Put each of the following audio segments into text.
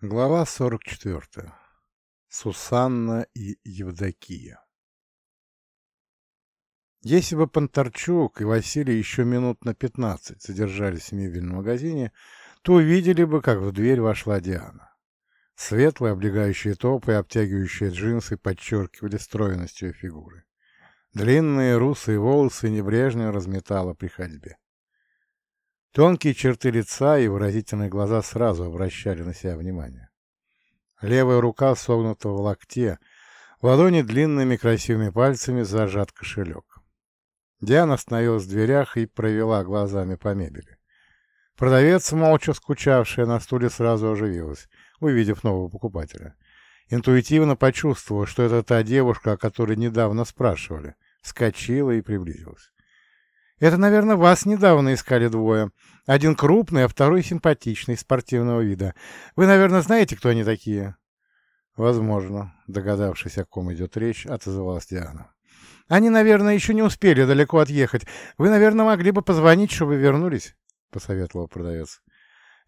Глава 44. Сусанна и Евдокия Если бы Понтарчук и Василий еще минут на пятнадцать задержались в мебельном магазине, то увидели бы, как в дверь вошла Диана. Светлые облегающие топы и обтягивающие джинсы подчеркивали стройность ее фигуры. Длинные русые волосы небрежно разметала при ходьбе. Тонкие черты лица и выразительные глаза сразу обращали на себя внимание. Левая рука согнута в локте, в ладони длинными красивыми пальцами зажат кошелек. Диана остановилась в дверях и провела глазами по мебели. Продавец, молча скучавшая на стуле, сразу оживилась, увидев нового покупателя. Интуитивно почувствовала, что это та девушка, о которой недавно спрашивали, вскочила и приблизилась. Это, наверное, вас недавно искали двое. Один крупный, а второй симпатичный, спортивного вида. Вы, наверное, знаете, кто они такие?» «Возможно», — догадавшись, о ком идет речь, отозвалась Диана. «Они, наверное, еще не успели далеко отъехать. Вы, наверное, могли бы позвонить, чтобы вернулись?» — посоветовал продавец.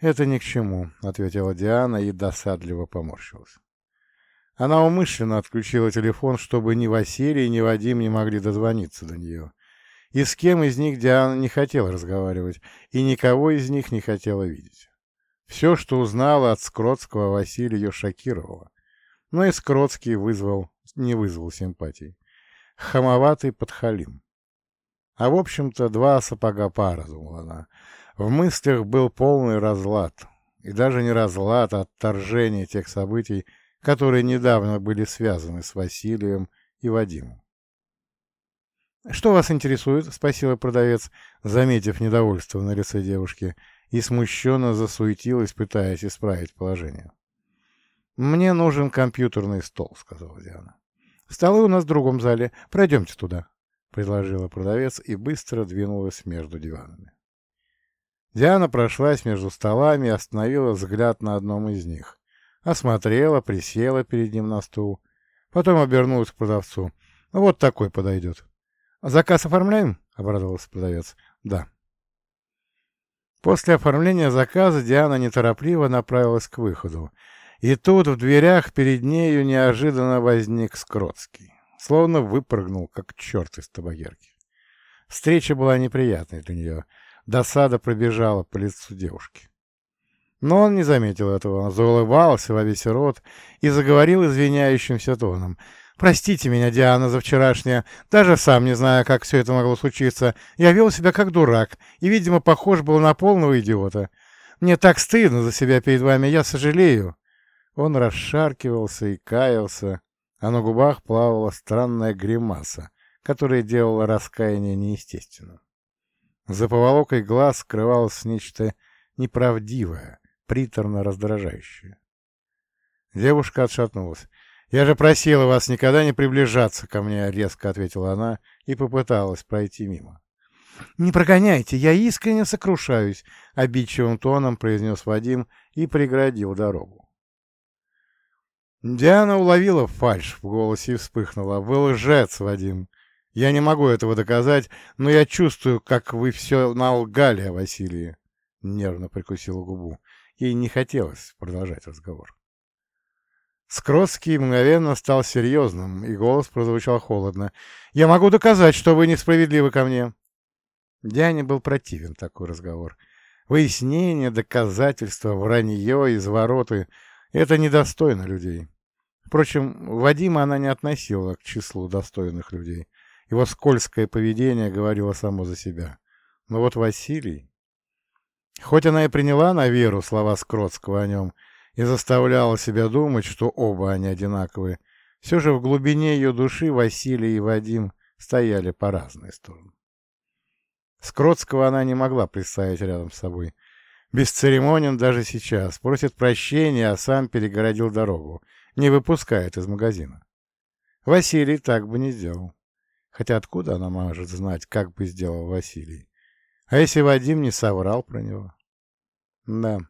«Это ни к чему», — ответила Диана и досадливо поморщилась. Она умышленно отключила телефон, чтобы ни Василий, ни Вадим не могли дозвониться до нее. И с кем из них Диана не хотела разговаривать, и никого из них не хотела видеть. Все, что узнала от Скротского, Василия ее шокировало. Но и Скротский вызвал, не вызвал симпатий. Хамоватый подхалим. А в общем-то, два сапога пара, думала она. В мыслях был полный разлад. И даже не разлад, а отторжение тех событий, которые недавно были связаны с Василием и Вадимом. «Что вас интересует?» — спросила продавец, заметив недовольство на лице девушки, и смущенно засуетилась, пытаясь исправить положение. «Мне нужен компьютерный стол», — сказала Диана. «Столы у нас в другом зале. Пройдемте туда», — предложила продавец и быстро двинулась между диванами. Диана прошлась между столами и остановила взгляд на одном из них. Осмотрела, присела перед ним на стул. Потом обернулась к продавцу. «Вот такой подойдет». «Заказ оформляем?» — обрадовался продавец. «Да». После оформления заказа Диана неторопливо направилась к выходу. И тут в дверях перед нею неожиданно возник Скротский. Словно выпрыгнул, как черт из табагерки. Встреча была неприятной для нее. Досада пробежала по лицу девушки. Но он не заметил этого. Он заулыбался во весь рот и заговорил извиняющимся тоном. Простите меня, Диана, за вчерашнее. Даже сам не знаю, как все это могло случиться. Я вел себя как дурак и, видимо, похож был на полного идиота. Мне так стыдно за себя перед вами, я сожалею. Он расшаркивался и каялся, а на губах плавала странная гримаса, которая делала раскаяние неестественным. За поволокой глаз скрывалось нечто неправдивое, приторно раздражающее. Девушка отшатнулась. «Я же просила вас никогда не приближаться ко мне», — резко ответила она и попыталась пройти мимо. «Не прогоняйте, я искренне сокрушаюсь», — обидчивым тоном произнес Вадим и преградил дорогу. Диана уловила фальшь в голосе и вспыхнула. «Вы лжец, Вадим. Я не могу этого доказать, но я чувствую, как вы все налгали о Василии». Нервно прикусила губу. Ей не хотелось продолжать разговор. Скротский мгновенно стал серьезным, и голос прозвучал холодно. «Я могу доказать, что вы несправедливы ко мне». Диане был противен такой разговор. Выяснение, доказательства, вранье, извороты — это недостойно людей. Впрочем, Вадима она не относила к числу достойных людей. Его скользкое поведение говорило само за себя. Но вот Василий... Хоть она и приняла на веру слова Скротского о нем — и заставляла себя думать, что оба они одинаковые, все же в глубине ее души Василий и Вадим стояли по разные стороны. Скротского она не могла представить рядом с собой. Бесцеремонен даже сейчас, просит прощения, а сам перегородил дорогу, не выпускает из магазина. Василий так бы не сделал. Хотя откуда она может знать, как бы сделал Василий? А если Вадим не соврал про него? Да,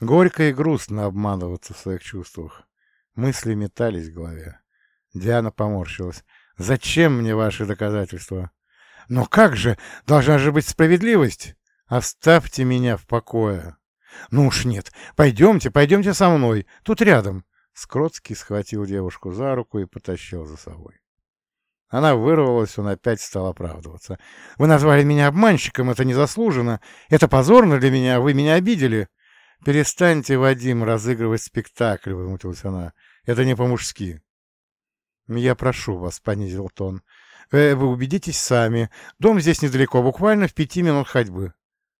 Горько и грустно обманываться в своих чувствах. Мысли метались в голове. Диана поморщилась. «Зачем мне ваши доказательства?» «Но как же? Должна же быть справедливость!» «Оставьте меня в покое!» «Ну уж нет, пойдемте, пойдемте со мной, тут рядом». Скротский схватил девушку за руку и потащил за собой. Она вырвалась, он опять стал оправдываться. «Вы назвали меня обманщиком, это незаслуженно. Это позорно для меня, вы меня обидели». «Перестаньте, Вадим, разыгрывать спектакль», — возмутилась она. «Это не по-мужски». «Я прошу вас», — понизил тон. «Э, «Вы убедитесь сами. Дом здесь недалеко, буквально в пяти минут ходьбы».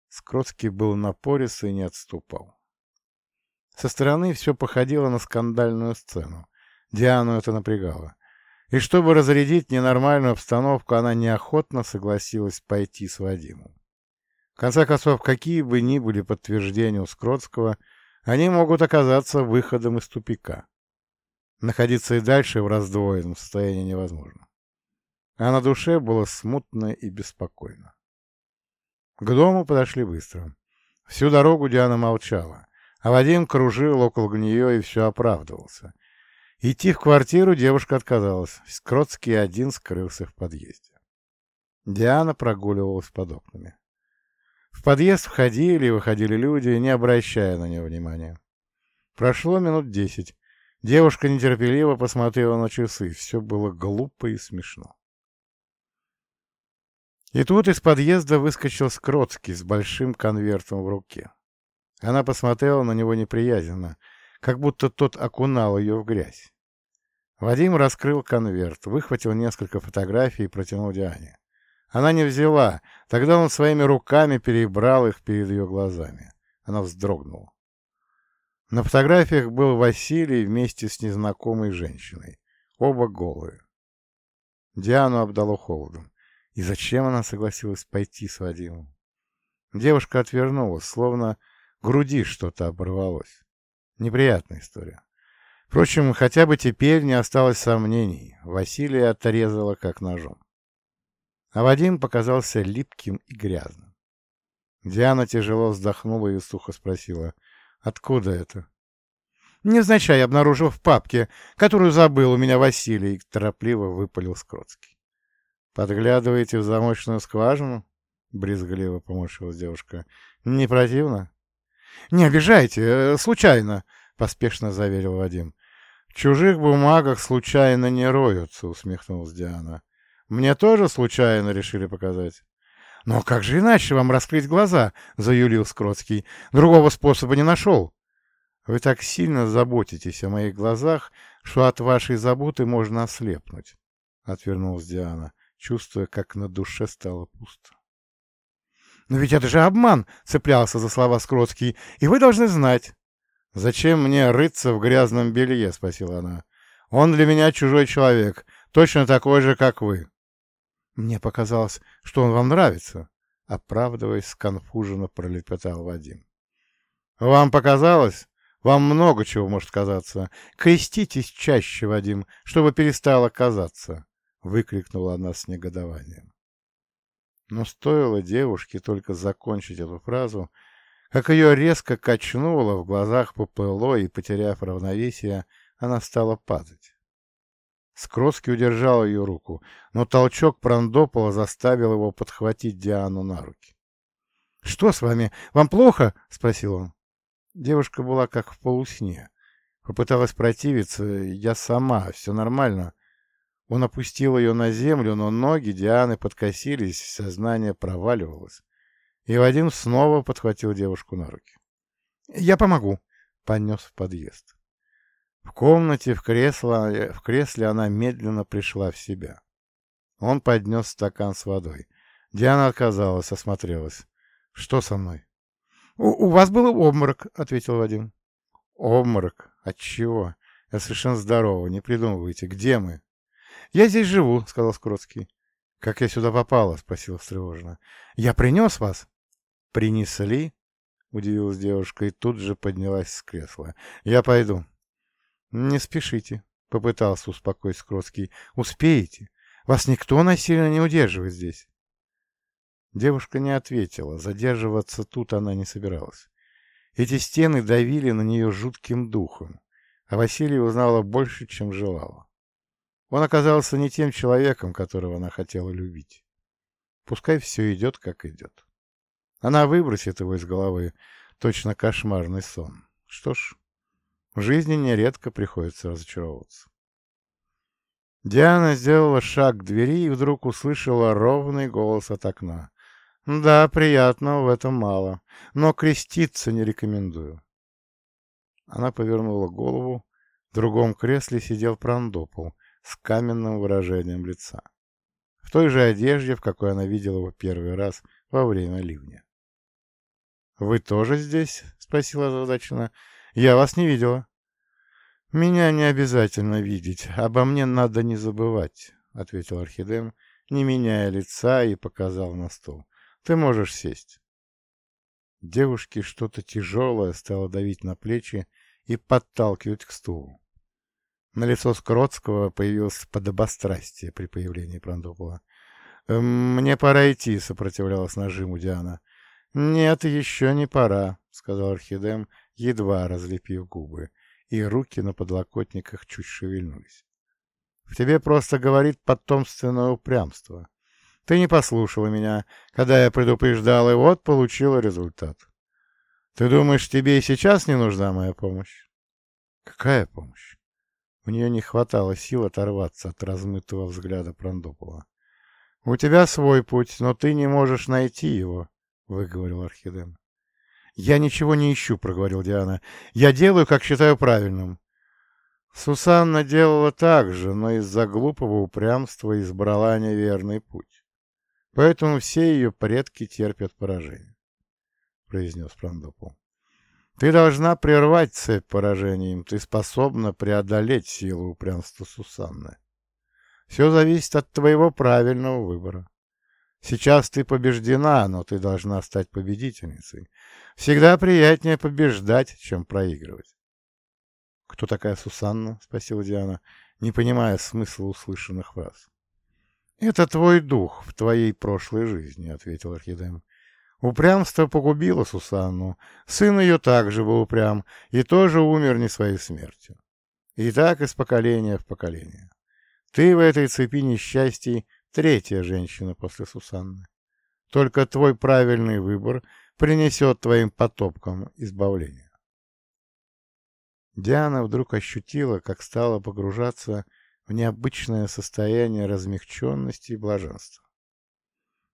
Скротский был напорист и не отступал. Со стороны все походило на скандальную сцену. Диану это напрягало. И чтобы разрядить ненормальную обстановку, она неохотно согласилась пойти с Вадимом. Конце концов, какие бы ни были подтверждения у Скротского, они могут оказаться выходом из тупика. Находиться и дальше в раздвоенном состоянии невозможно. А на душе было смутно и беспокойно. К дому подошли быстро. Всю дорогу Диана молчала, а Вадим кружил около нее и все оправдывался. Идти в квартиру девушка отказалась. Скротский один скрылся в подъезде. Диана прогуливалась под окнами. В подъезд входили и выходили люди, не обращая на нее внимания. Прошло минут десять. Девушка нетерпеливо посмотрела на часы. Все было глупо и смешно. И тут из подъезда выскочил Скротский с большим конвертом в руке. Она посмотрела на него неприязненно, как будто тот окунал ее в грязь. Вадим раскрыл конверт, выхватил несколько фотографий и протянул Диане. Она не взяла, тогда он своими руками перебрал их перед ее глазами. Она вздрогнула. На фотографиях был Василий вместе с незнакомой женщиной, оба голые. Диану обдало холодом. И зачем она согласилась пойти с Вадимом? Девушка отвернулась, словно груди что-то оборвалось. Неприятная история. Впрочем, хотя бы теперь не осталось сомнений. Василия отрезала как ножом. А Вадим показался липким и грязным. Диана тяжело вздохнула и сухо спросила, откуда это? «Невзначай обнаружил в папке, которую забыл у меня Василий», — торопливо выпалил Скротский. «Подглядываете в замочную скважину?» — брезгливо поморщилась девушка. «Не противно?» «Не обижайте, э, случайно», — поспешно заверил Вадим. «В чужих бумагах случайно не роются», — усмехнулась Диана. «Мне тоже случайно решили показать». «Но как же иначе вам раскрыть глаза?» — заюлил Скротский. «Другого способа не нашел». «Вы так сильно заботитесь о моих глазах, что от вашей заботы можно ослепнуть», — отвернулась Диана, чувствуя, как на душе стало пусто. «Но ведь это же обман!» — цеплялся за слова Скротский. «И вы должны знать. «Зачем мне рыться в грязном белье?» — спросила она. «Он для меня чужой человек, точно такой же, как вы». «Мне показалось, что он вам нравится», — оправдываясь, сконфуженно пролепетал Вадим. «Вам показалось? Вам много чего может казаться. Креститесь чаще, Вадим, чтобы перестало казаться», — выкрикнула она с негодованием. Но стоило девушке только закончить эту фразу, как ее резко качнуло, в глазах поплыло, и, потеряв равновесие, она стала падать. Скротский удержал ее руку, но толчок Прандопола заставил его подхватить Диану на руки. — Что с вами? Вам плохо? — спросил он. Девушка была как в полусне. Попыталась противиться. Я сама, все нормально. Он опустил ее на землю, но ноги Дианы подкосились, сознание проваливалось. И Вадим снова подхватил девушку на руки. «Я помогу», — понес в подъезд. В комнате, в, кресло, в кресле она медленно пришла в себя. Он поднес стакан с водой. Диана отказалась, осмотрелась. «Что со мной?» «У, у вас был обморок», — ответил Вадим. «Обморок? От чего? Я совершенно здорова, не придумывайте. Где мы?» «Я здесь живу», — сказал Скротский. «Как я сюда попала?» — спросила встревоженно. «Я принес вас?» «Принесли?» — удивилась девушка и тут же поднялась с кресла. «Я пойду». «Не спешите», — попытался успокоить Скротский. «Успеете. Вас никто насильно не удерживает здесь». Девушка не ответила. Задерживаться тут она не собиралась. Эти стены давили на нее жутким духом, а Василия узнала больше, чем желала. Он оказался не тем человеком, которого она хотела любить. Пускай все идет, как идет. Она выбросит его из головы. точно кошмарный сон. Что ж, в жизни нередко приходится разочаровываться. Диана сделала шаг к двери и вдруг услышала ровный голос от окна. «Да, приятного в этом мало, но креститься не рекомендую». Она повернула голову. В другом кресле сидел Прандопол с каменным выражением лица. В той же одежде, в какой она видела его первый раз во время ливня. «Вы тоже здесь?» — спросила озадаченно. «Я вас не видела». «Меня не обязательно видеть, обо мне надо не забывать», — ответил Орхидем, не меняя лица и показал на стол. «Ты можешь сесть». Девушке что-то тяжелое стало давить на плечи и подталкивать к стулу. На лицо Скородского появилось подобострастие при появлении Прандопова. «Эм, «Мне пора идти», — сопротивлялась нажиму Диана. «Нет, еще не пора», — сказал Орхидем, едва разлепив губы и руки на подлокотниках чуть шевельнулись. В тебе просто говорит потомственное упрямство. Ты не послушала меня, когда я предупреждал, и вот получила результат. Ты думаешь, тебе и сейчас не нужна моя помощь? Какая помощь? У нее не хватало сил оторваться от размытого взгляда Прандопова. «У тебя свой путь, но ты не можешь найти его», — выговорил Орхиден. «Я ничего не ищу», — проговорил Диана. «Я делаю, как считаю правильным». Сусанна делала так же, но из-за глупого упрямства избрала неверный путь. Поэтому все ее предки терпят поражение, — произнес Прандопол. Ты должна прервать цепь поражений, ты способна преодолеть силу упрямства Сусанны. Все зависит от твоего правильного выбора. Сейчас ты побеждена, но ты должна стать победительницей. Всегда приятнее побеждать, чем проигрывать. — Кто такая Сусанна? — спросила Диана, не понимая смысла услышанных фраз. — Это твой дух в твоей прошлой жизни, — ответил Орхидем. Упрямство погубило Сусанну. Сын ее также был упрям и тоже умер не своей смертью. И так из поколения в поколение. Ты в этой цепи несчастий третья женщина после Сусанны. Только твой правильный выбор принесет твоим потопкам избавление. Диана вдруг ощутила, как стала погружаться в необычное состояние размягченности и блаженства.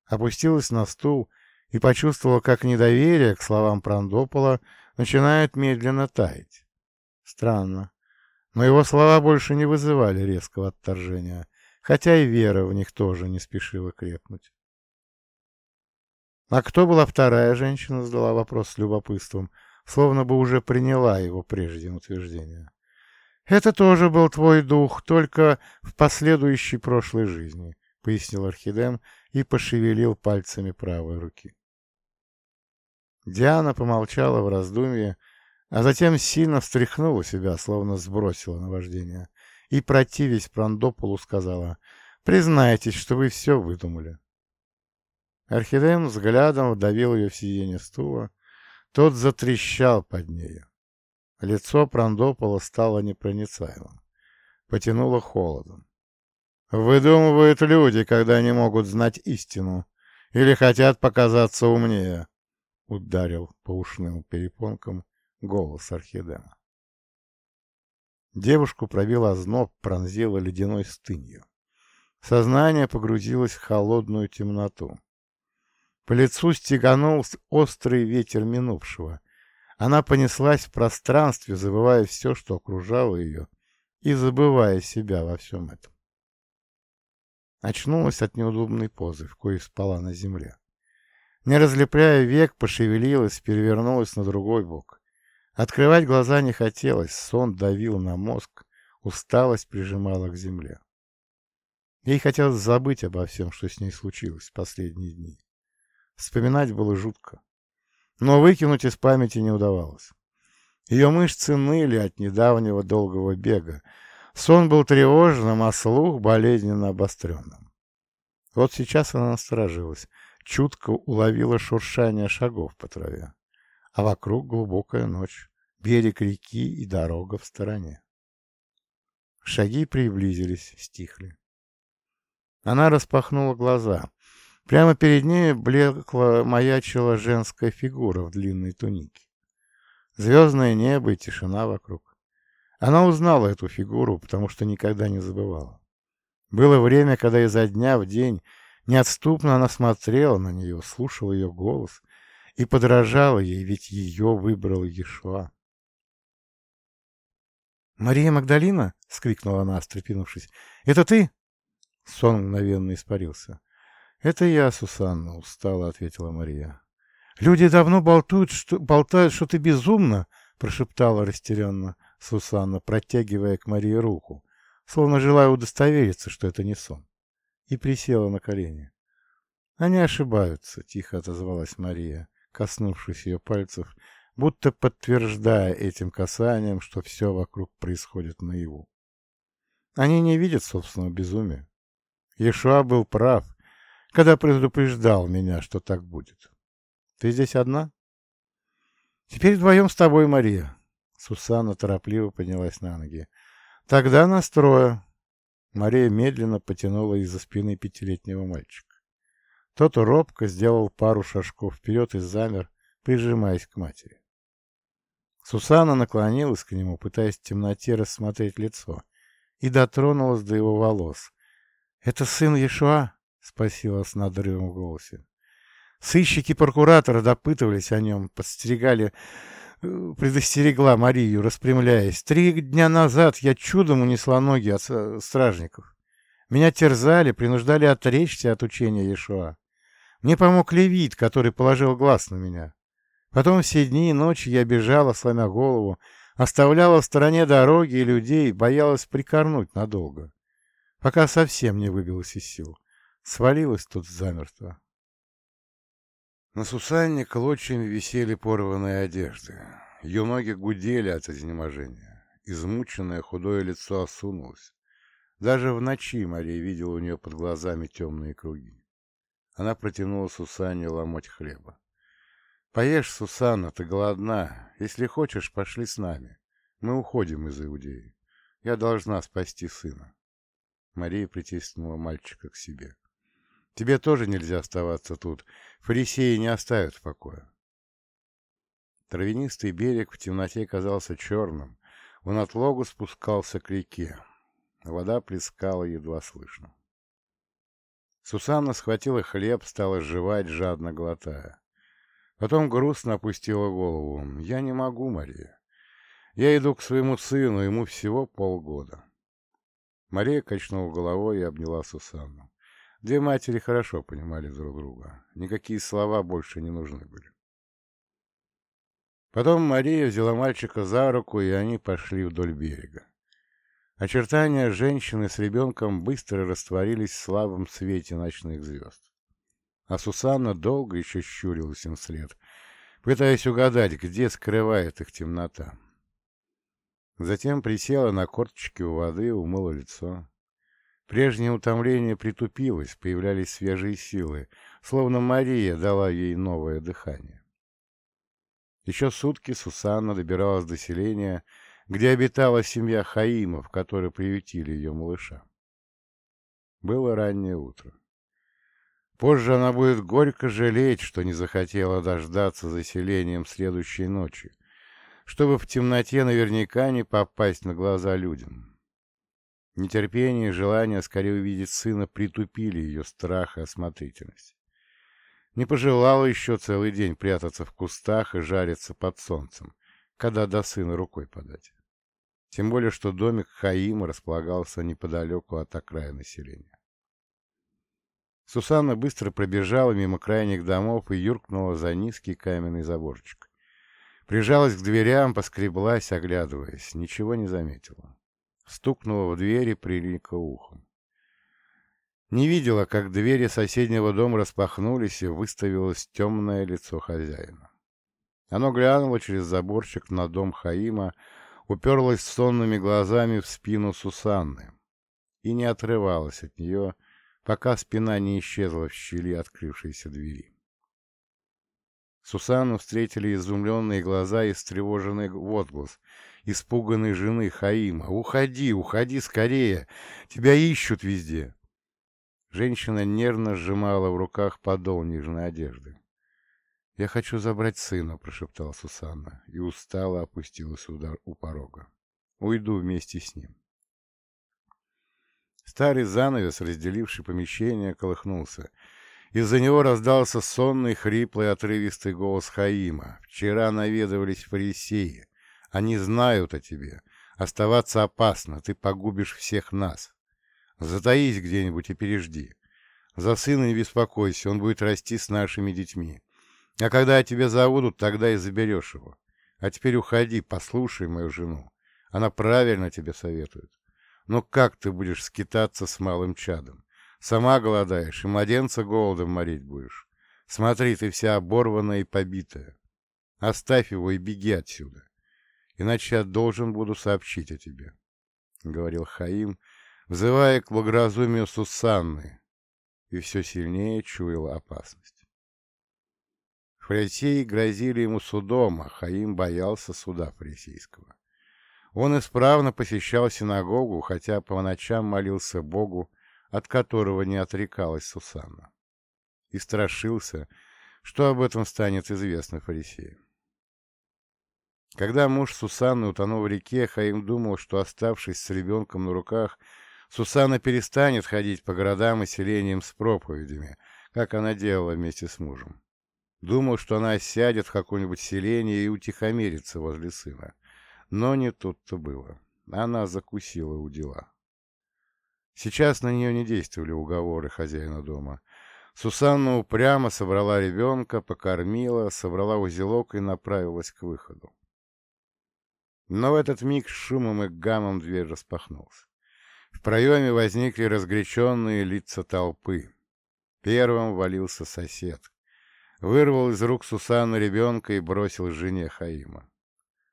Опустилась на стул и почувствовала, как недоверие к словам Прандопола начинает медленно таять. Странно, но его слова больше не вызывали резкого отторжения, хотя и вера в них тоже не спешила крепнуть. «А кто была вторая женщина?» — задала вопрос с любопытством, словно бы уже приняла его прежде утверждение. «Это тоже был твой дух, только в последующей прошлой жизни», — пояснил Орхидем и пошевелил пальцами правой руки. Диана помолчала в раздумье, а затем сильно встряхнула себя, словно сбросила наваждение и, противясь Прандополу, сказала, «Признайтесь, что вы все выдумали». Орхидем взглядом вдавил ее в сиденье стула. Тот затрещал под нею. Лицо Прандопола стало непроницаемым. Потянуло холодом. «Выдумывают люди, когда не могут знать истину, или хотят показаться умнее», — ударил по ушным перепонкам голос Орхидема. Девушку пробил озноб, пронзила ледяной стынью. Сознание погрузилось в холодную темноту. По лицу стеганул острый ветер минувшего. Она понеслась в пространстве, забывая все, что окружало ее, и забывая себя во всем этом. Очнулась от неудобной позы, в коей спала на земле. Не разлепляя век, пошевелилась, перевернулась на другой бок. Открывать глаза не хотелось, сон давил на мозг, усталость прижимала к земле. Ей хотелось забыть обо всем, что с ней случилось в последние дни. Вспоминать было жутко. Но выкинуть из памяти не удавалось. Ее мышцы ныли от недавнего долгого бега. Сон был тревожным, а слух болезненно обостренным. Вот сейчас она насторожилась, чутко уловила шуршание шагов по траве а вокруг глубокая ночь, берег реки и дорога в стороне. Шаги приблизились, стихли. Она распахнула глаза. Прямо перед ней блекла маячила женская фигура в длинной тунике. Звездное небо и тишина вокруг. Она узнала эту фигуру, потому что никогда не забывала. Было время, когда изо дня в день неотступно она смотрела на нее, слушала ее голос и подражала ей, ведь ее выбрал Ешуа. «Мария Магдалина?» — скрикнула она, встрепенувшись. «Это ты?» Сон мгновенно испарился. «Это я, Сусанна», — устало ответила Мария. «Люди давно болтают, что, болтают, что ты безумна», — прошептала растерянно Сусанна, протягивая к Марии руку, словно желая удостовериться, что это не сон, и присела на колени. «Они ошибаются», — тихо отозвалась Мария, коснувшись ее пальцев, будто подтверждая этим касанием, что все вокруг происходит наяву. Они не видят собственного безумия. Ешуа был прав, когда предупреждал меня, что так будет. Ты здесь одна? Теперь вдвоем с тобой, Мария. Сусанна торопливо поднялась на ноги. Тогда настрою. Мария медленно потянула из-за спины пятилетнего мальчика. Тот робко сделал пару шажков вперед и замер, прижимаясь к матери. Сусанна наклонилась к нему, пытаясь в темноте рассмотреть лицо, и дотронулась до его волос. «Это сын Иешуа?» — спросила с надрывом в голосе. Сыщики прокуратора допытывались о нем, подстерегали, э, предостерегла Марию, распрямляясь. Три дня назад я чудом унесла ноги от стражников. Меня терзали, принуждали отречься от учения Иешуа. Мне помог Левит, который положил глаз на меня. Потом все дни и ночи я бежала, сломя голову, оставляла в стороне дороги и людей, боялась прикорнуть надолго, пока совсем не выбилась из сил. Свалилась тут замертво. На Сусанне клочьями висели порванные одежды. Ее ноги гудели от изнеможения. Измученное худое лицо осунулось. Даже в ночи Мария видела у нее под глазами темные круги. Она протянула Сусанне ломоть хлеба. «Поешь, Сусанна, ты голодна. Если хочешь, пошли с нами. Мы уходим из Иудеи. Я должна спасти сына». Мария притиснула мальчика к себе. «Тебе тоже нельзя оставаться тут. Фарисеи не оставят в покое». Травянистый берег в темноте казался черным. Он от логу спускался к реке. Вода плескала едва слышно. Сусанна схватила хлеб, стала жевать, жадно глотая. Потом грустно опустила голову. «Я не могу, Мария. Я иду к своему сыну, ему всего полгода». Мария качнула головой и обняла Сусанну. Две матери хорошо понимали друг друга. Никакие слова больше не нужны были. Потом Мария взяла мальчика за руку, и они пошли вдоль берега. Очертания женщины с ребенком быстро растворились в слабом свете ночных звезд а Сусанна долго еще щурилась им вслед, пытаясь угадать, где скрывает их темнота. Затем присела на корточки у воды, умыла лицо. Прежнее утомление притупилось, появлялись свежие силы, словно Мария дала ей новое дыхание. Еще сутки Сусанна добиралась до селения, где обитала семья Хаимов, которые приютили ее малыша. Было раннее утро. Позже она будет горько жалеть, что не захотела дождаться заселением следующей ночи, чтобы в темноте наверняка не попасть на глаза людям. Нетерпение и желание скорее увидеть сына притупили ее страх и осмотрительность. Не пожелала еще целый день прятаться в кустах и жариться под солнцем, когда до сына рукой подать. Тем более, что домик Хаима располагался неподалеку от окраины населения. Сусанна быстро пробежала мимо крайних домов и юркнула за низкий каменный заборчик. Прижалась к дверям, поскреблась, оглядываясь. Ничего не заметила. Стукнула в двери, прилика ухом. Не видела, как двери соседнего дома распахнулись, и выставилось темное лицо хозяина. Оно глянуло через заборчик на дом Хаима, уперлось сонными глазами в спину Сусанны и не отрывалось от нее, пока спина не исчезла в щели открывшейся двери. Сусанну встретили изумленные глаза и встревоженный возглас испуганной жены Хаима. «Уходи, уходи скорее! Тебя ищут везде!» Женщина нервно сжимала в руках подол нижней одежды. «Я хочу забрать сына», — прошептала Сусанна и устало опустилась у порога. «Уйду вместе с ним». Старый занавес, разделивший помещение, колыхнулся. Из-за него раздался сонный, хриплый, отрывистый голос Хаима. «Вчера наведывались фарисеи. Они знают о тебе. Оставаться опасно, ты погубишь всех нас. Затаись где-нибудь и пережди. За сына не беспокойся, он будет расти с нашими детьми. А когда тебя забудут, тогда и заберешь его. А теперь уходи, послушай мою жену. Она правильно тебе советует. Но как ты будешь скитаться с малым чадом? Сама голодаешь, и младенца голодом морить будешь. Смотри, ты вся оборванная и побитая. Оставь его и беги отсюда. Иначе я должен буду сообщить о тебе, — говорил Хаим, взывая к благоразумию Сусанны, и все сильнее чуял опасность. Фарисеи грозили ему судом, а Хаим боялся суда фарисейского. Он исправно посещал синагогу, хотя по ночам молился Богу, от которого не отрекалась Сусанна, и страшился, что об этом станет известно фарисеям. Когда муж Сусанны утонул в реке, Хаим думал, что, оставшись с ребенком на руках, Сусанна перестанет ходить по городам и селениям с проповедями, как она делала вместе с мужем. Думал, что она сядет в какое-нибудь селение и утихомирится возле сына. Но не тут-то было. Она закусила у дела. Сейчас на нее не действовали уговоры хозяина дома. Сусанна упрямо собрала ребенка, покормила, собрала узелок и направилась к выходу. Но в этот миг шумом и гамом дверь распахнулась. В проеме возникли разгоряченные лица толпы. Первым валился сосед, вырвал из рук Сусанны ребенка и бросил жене Хаима.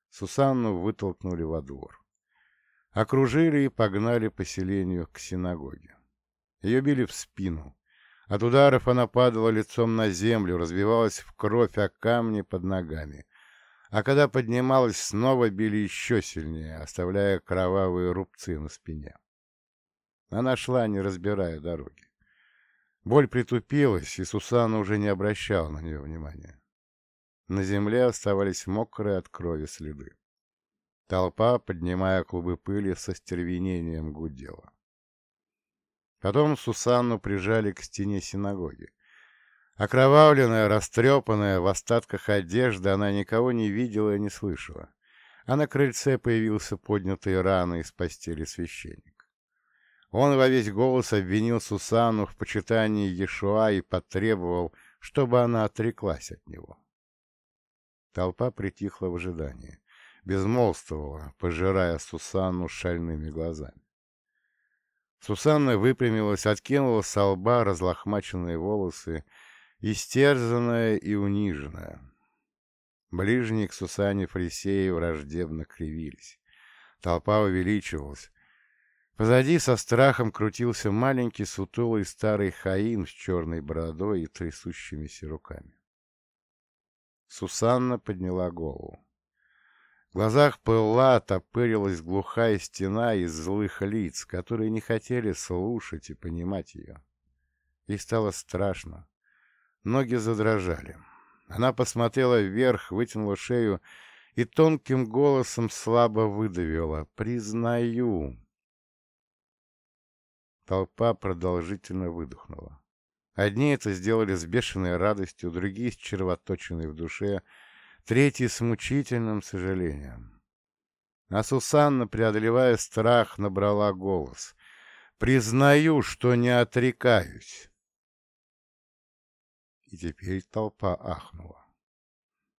Сусанну вытолкнули во двор. Окружили и погнали поселению к синагоге. Ее били в спину. От ударов она падала лицом на землю, разбивалась в кровь о камни под ногами. А когда поднималась, снова били еще сильнее, оставляя кровавые рубцы на спине. Она шла, не разбирая дороги. Боль притупилась, и Сусанна уже не обращала на нее внимания. На земле оставались мокрые от крови следы. Толпа, поднимая клубы пыли, со стервенением гудела. Потом Сусанну прижали к стене синагоги. Окровавленная, растрепанная, в остатках одежды, она никого не видела и не слышала. А на крыльце появился поднятый раны из постели священник. Он во весь голос обвинил Сусану в почитании Иешуа и потребовал, чтобы она отреклась от него. Толпа притихла в ожидании, безмолвствовала, пожирая Сусанну шальными глазами. Сусанна выпрямилась, откинула со лба разлохмаченные волосы, истерзанная и униженная. Ближние к Сусане фарисеи враждебно кривились. Толпа увеличивалась, Позади со страхом крутился маленький сутулый старый хаин с черной бородой и трясущимися руками. Сусанна подняла голову. В глазах пыла топырилась глухая стена из злых лиц, которые не хотели слушать и понимать ее. Ей стало страшно. Ноги задрожали. Она посмотрела вверх, вытянула шею и тонким голосом слабо выдавила «Признаю». Толпа продолжительно выдохнула. Одни это сделали с бешеной радостью, другие с червоточиной в душе, третьи с мучительным сожалением. А Сусанна, преодолевая страх, набрала голос. «Признаю, что не отрекаюсь!» И теперь толпа ахнула.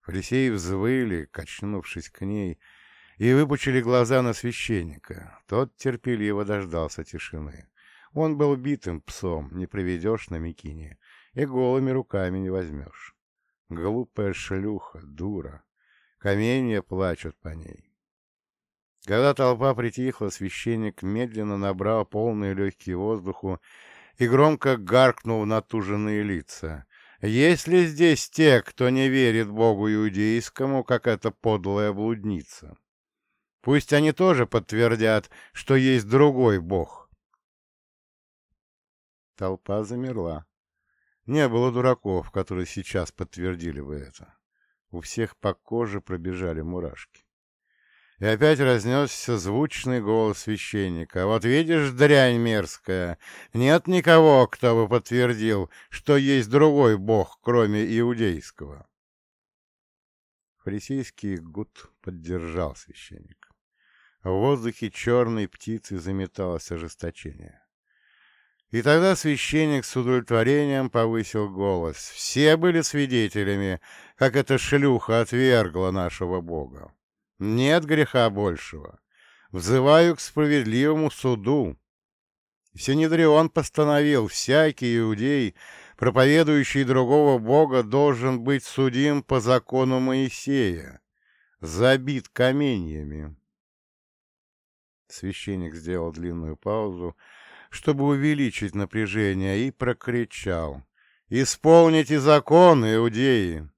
Фарисеи взвыли, качнувшись к ней, и выпучили глаза на священника. Тот терпеливо дождался тишины. Он был битым псом, не приведешь на Микине, и голыми руками не возьмешь. Глупая шлюха, дура. Каменья плачут по ней. Когда толпа притихла, священник медленно набрал полные легкие воздуху и громко гаркнул в натуженные лица. «Есть ли здесь те, кто не верит Богу иудейскому, как эта подлая блудница? Пусть они тоже подтвердят, что есть другой Бог, Толпа замерла. Не было дураков, которые сейчас подтвердили бы это. У всех по коже пробежали мурашки. И опять разнесся звучный голос священника. «Вот видишь, дрянь мерзкая, нет никого, кто бы подтвердил, что есть другой бог, кроме иудейского». Фарисейский гуд поддержал священника. В воздухе черной птицы заметалось ожесточение. И тогда священник с удовлетворением повысил голос. Все были свидетелями, как эта шлюха отвергла нашего Бога. Нет греха большего. Взываю к справедливому суду. Синедрион постановил, всякий иудей, проповедующий другого Бога, должен быть судим по закону Моисея, забит каменьями. Священник сделал длинную паузу, чтобы увеличить напряжение, и прокричал «Исполните закон, иудеи!»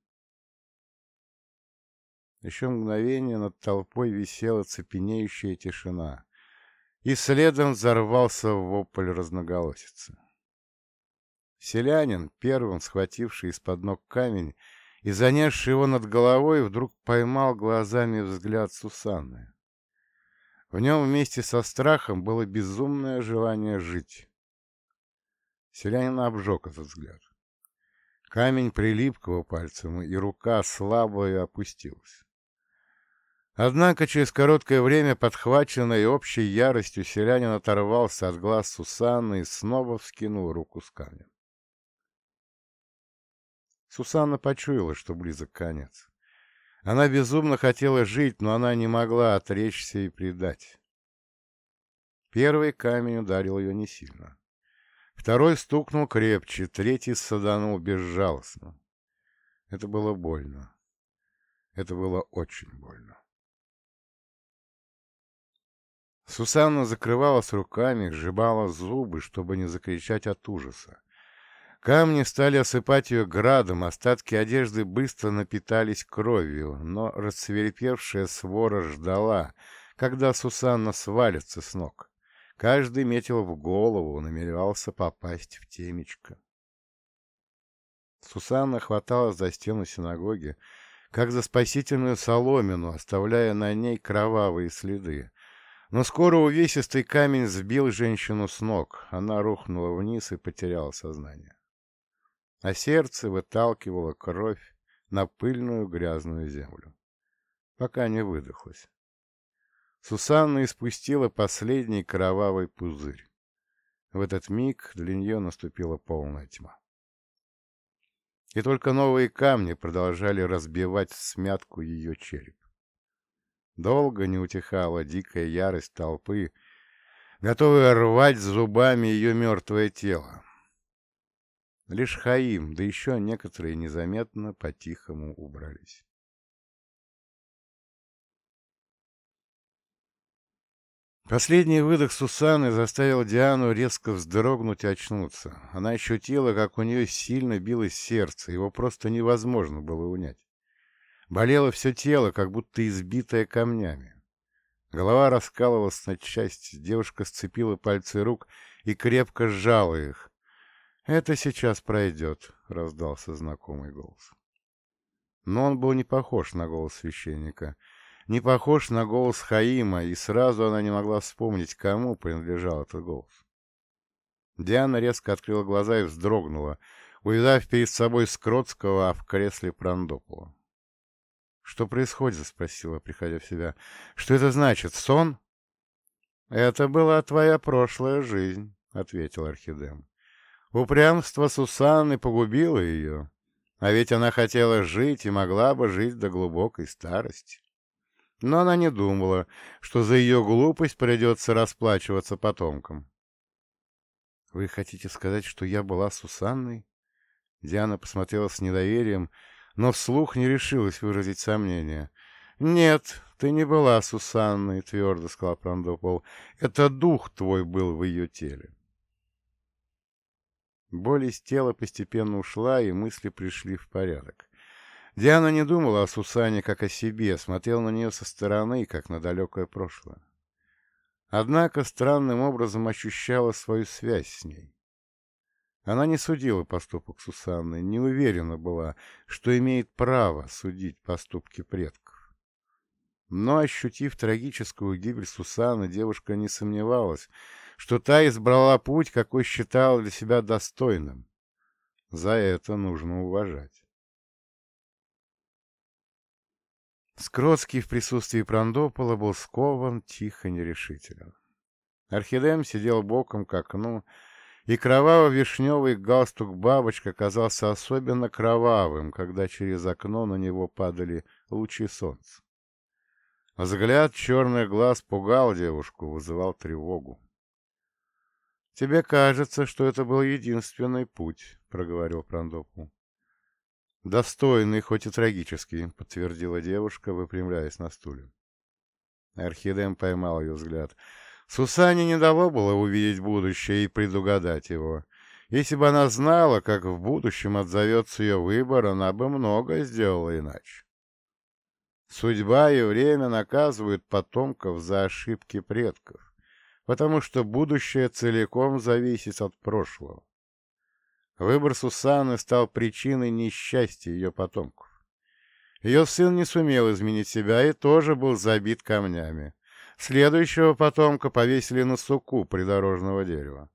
Еще мгновение над толпой висела цепенеющая тишина, и следом взорвался вопль разноголосицы. Селянин, первым схвативший из-под ног камень и занесший его над головой, вдруг поймал глазами взгляд Сусанны. В нем вместе со страхом было безумное желание жить. Селянин обжег этот взгляд. Камень прилип к его пальцам, и рука слабая опустилась. Однако через короткое время, подхваченный общей яростью, селянин оторвался от глаз Сусанны и снова вскинул руку с камнем. Сусанна почуяла, что близок конец. Она безумно хотела жить, но она не могла отречься и предать. Первый камень ударил ее не сильно. Второй стукнул крепче, третий саданул безжалостно. Это было больно. Это было очень больно. Сусанна закрывалась руками, сжимала зубы, чтобы не закричать от ужаса. Камни стали осыпать ее градом, остатки одежды быстро напитались кровью, но расцвирепевшая свора ждала, когда Сусанна свалится с ног. Каждый метил в голову, намеревался попасть в темечко. Сусанна хваталась за стену синагоги, как за спасительную соломину, оставляя на ней кровавые следы. Но скоро увесистый камень сбил женщину с ног, она рухнула вниз и потеряла сознание а сердце выталкивало кровь на пыльную грязную землю, пока не выдохлась. Сусанна испустила последний кровавый пузырь. В этот миг для нее наступила полная тьма. И только новые камни продолжали разбивать смятку ее череп. Долго не утихала дикая ярость толпы, готовая рвать зубами ее мертвое тело. Лишь Хаим, да еще некоторые незаметно по-тихому убрались. Последний выдох Сусаны заставил Диану резко вздрогнуть и очнуться. Она ощутила, как у нее сильно билось сердце, его просто невозможно было унять. Болело все тело, как будто избитое камнями. Голова раскалывалась на части, девушка сцепила пальцы рук и крепко сжала их, «Это сейчас пройдет», — раздался знакомый голос. Но он был не похож на голос священника, не похож на голос Хаима, и сразу она не могла вспомнить, кому принадлежал этот голос. Диана резко открыла глаза и вздрогнула, увидав перед собой Скротского, а в кресле Прандопула. «Что происходит?» — спросила, приходя в себя. «Что это значит? Сон?» «Это была твоя прошлая жизнь», — ответил Орхидем. Упрямство Сусанны погубило ее, а ведь она хотела жить и могла бы жить до глубокой старости. Но она не думала, что за ее глупость придется расплачиваться потомкам. «Вы хотите сказать, что я была Сусанной?» Диана посмотрела с недоверием, но вслух не решилась выразить сомнение. «Нет, ты не была Сусанной», — твердо сказал Прандопол. «Это дух твой был в ее теле». Боль из тела постепенно ушла, и мысли пришли в порядок. Диана не думала о Сусане как о себе, смотрела на нее со стороны, как на далекое прошлое. Однако странным образом ощущала свою связь с ней. Она не судила поступок Сусанны, не уверена была, что имеет право судить поступки предков. Но, ощутив трагическую гибель Сусанны, девушка не сомневалась, что та избрала путь, какой считала для себя достойным. За это нужно уважать. Скротский в присутствии Прандопола был скован, тихо, нерешителен. Орхидем сидел боком к окну, и кроваво-вишневый галстук-бабочка казался особенно кровавым, когда через окно на него падали лучи солнца. Взгляд черных глаз пугал девушку, вызывал тревогу. — Тебе кажется, что это был единственный путь, — проговорил Прандопу. — Достойный, хоть и трагический, — подтвердила девушка, выпрямляясь на стуле. Орхидем поймал ее взгляд — Сусане не дало было увидеть будущее и предугадать его. Если бы она знала, как в будущем отзовется ее выбор, она бы многое сделала иначе. Судьба и время наказывают потомков за ошибки предков, потому что будущее целиком зависит от прошлого. Выбор Сусаны стал причиной несчастья ее потомков. Ее сын не сумел изменить себя и тоже был забит камнями. Следующего потомка повесили на суку придорожного дерева.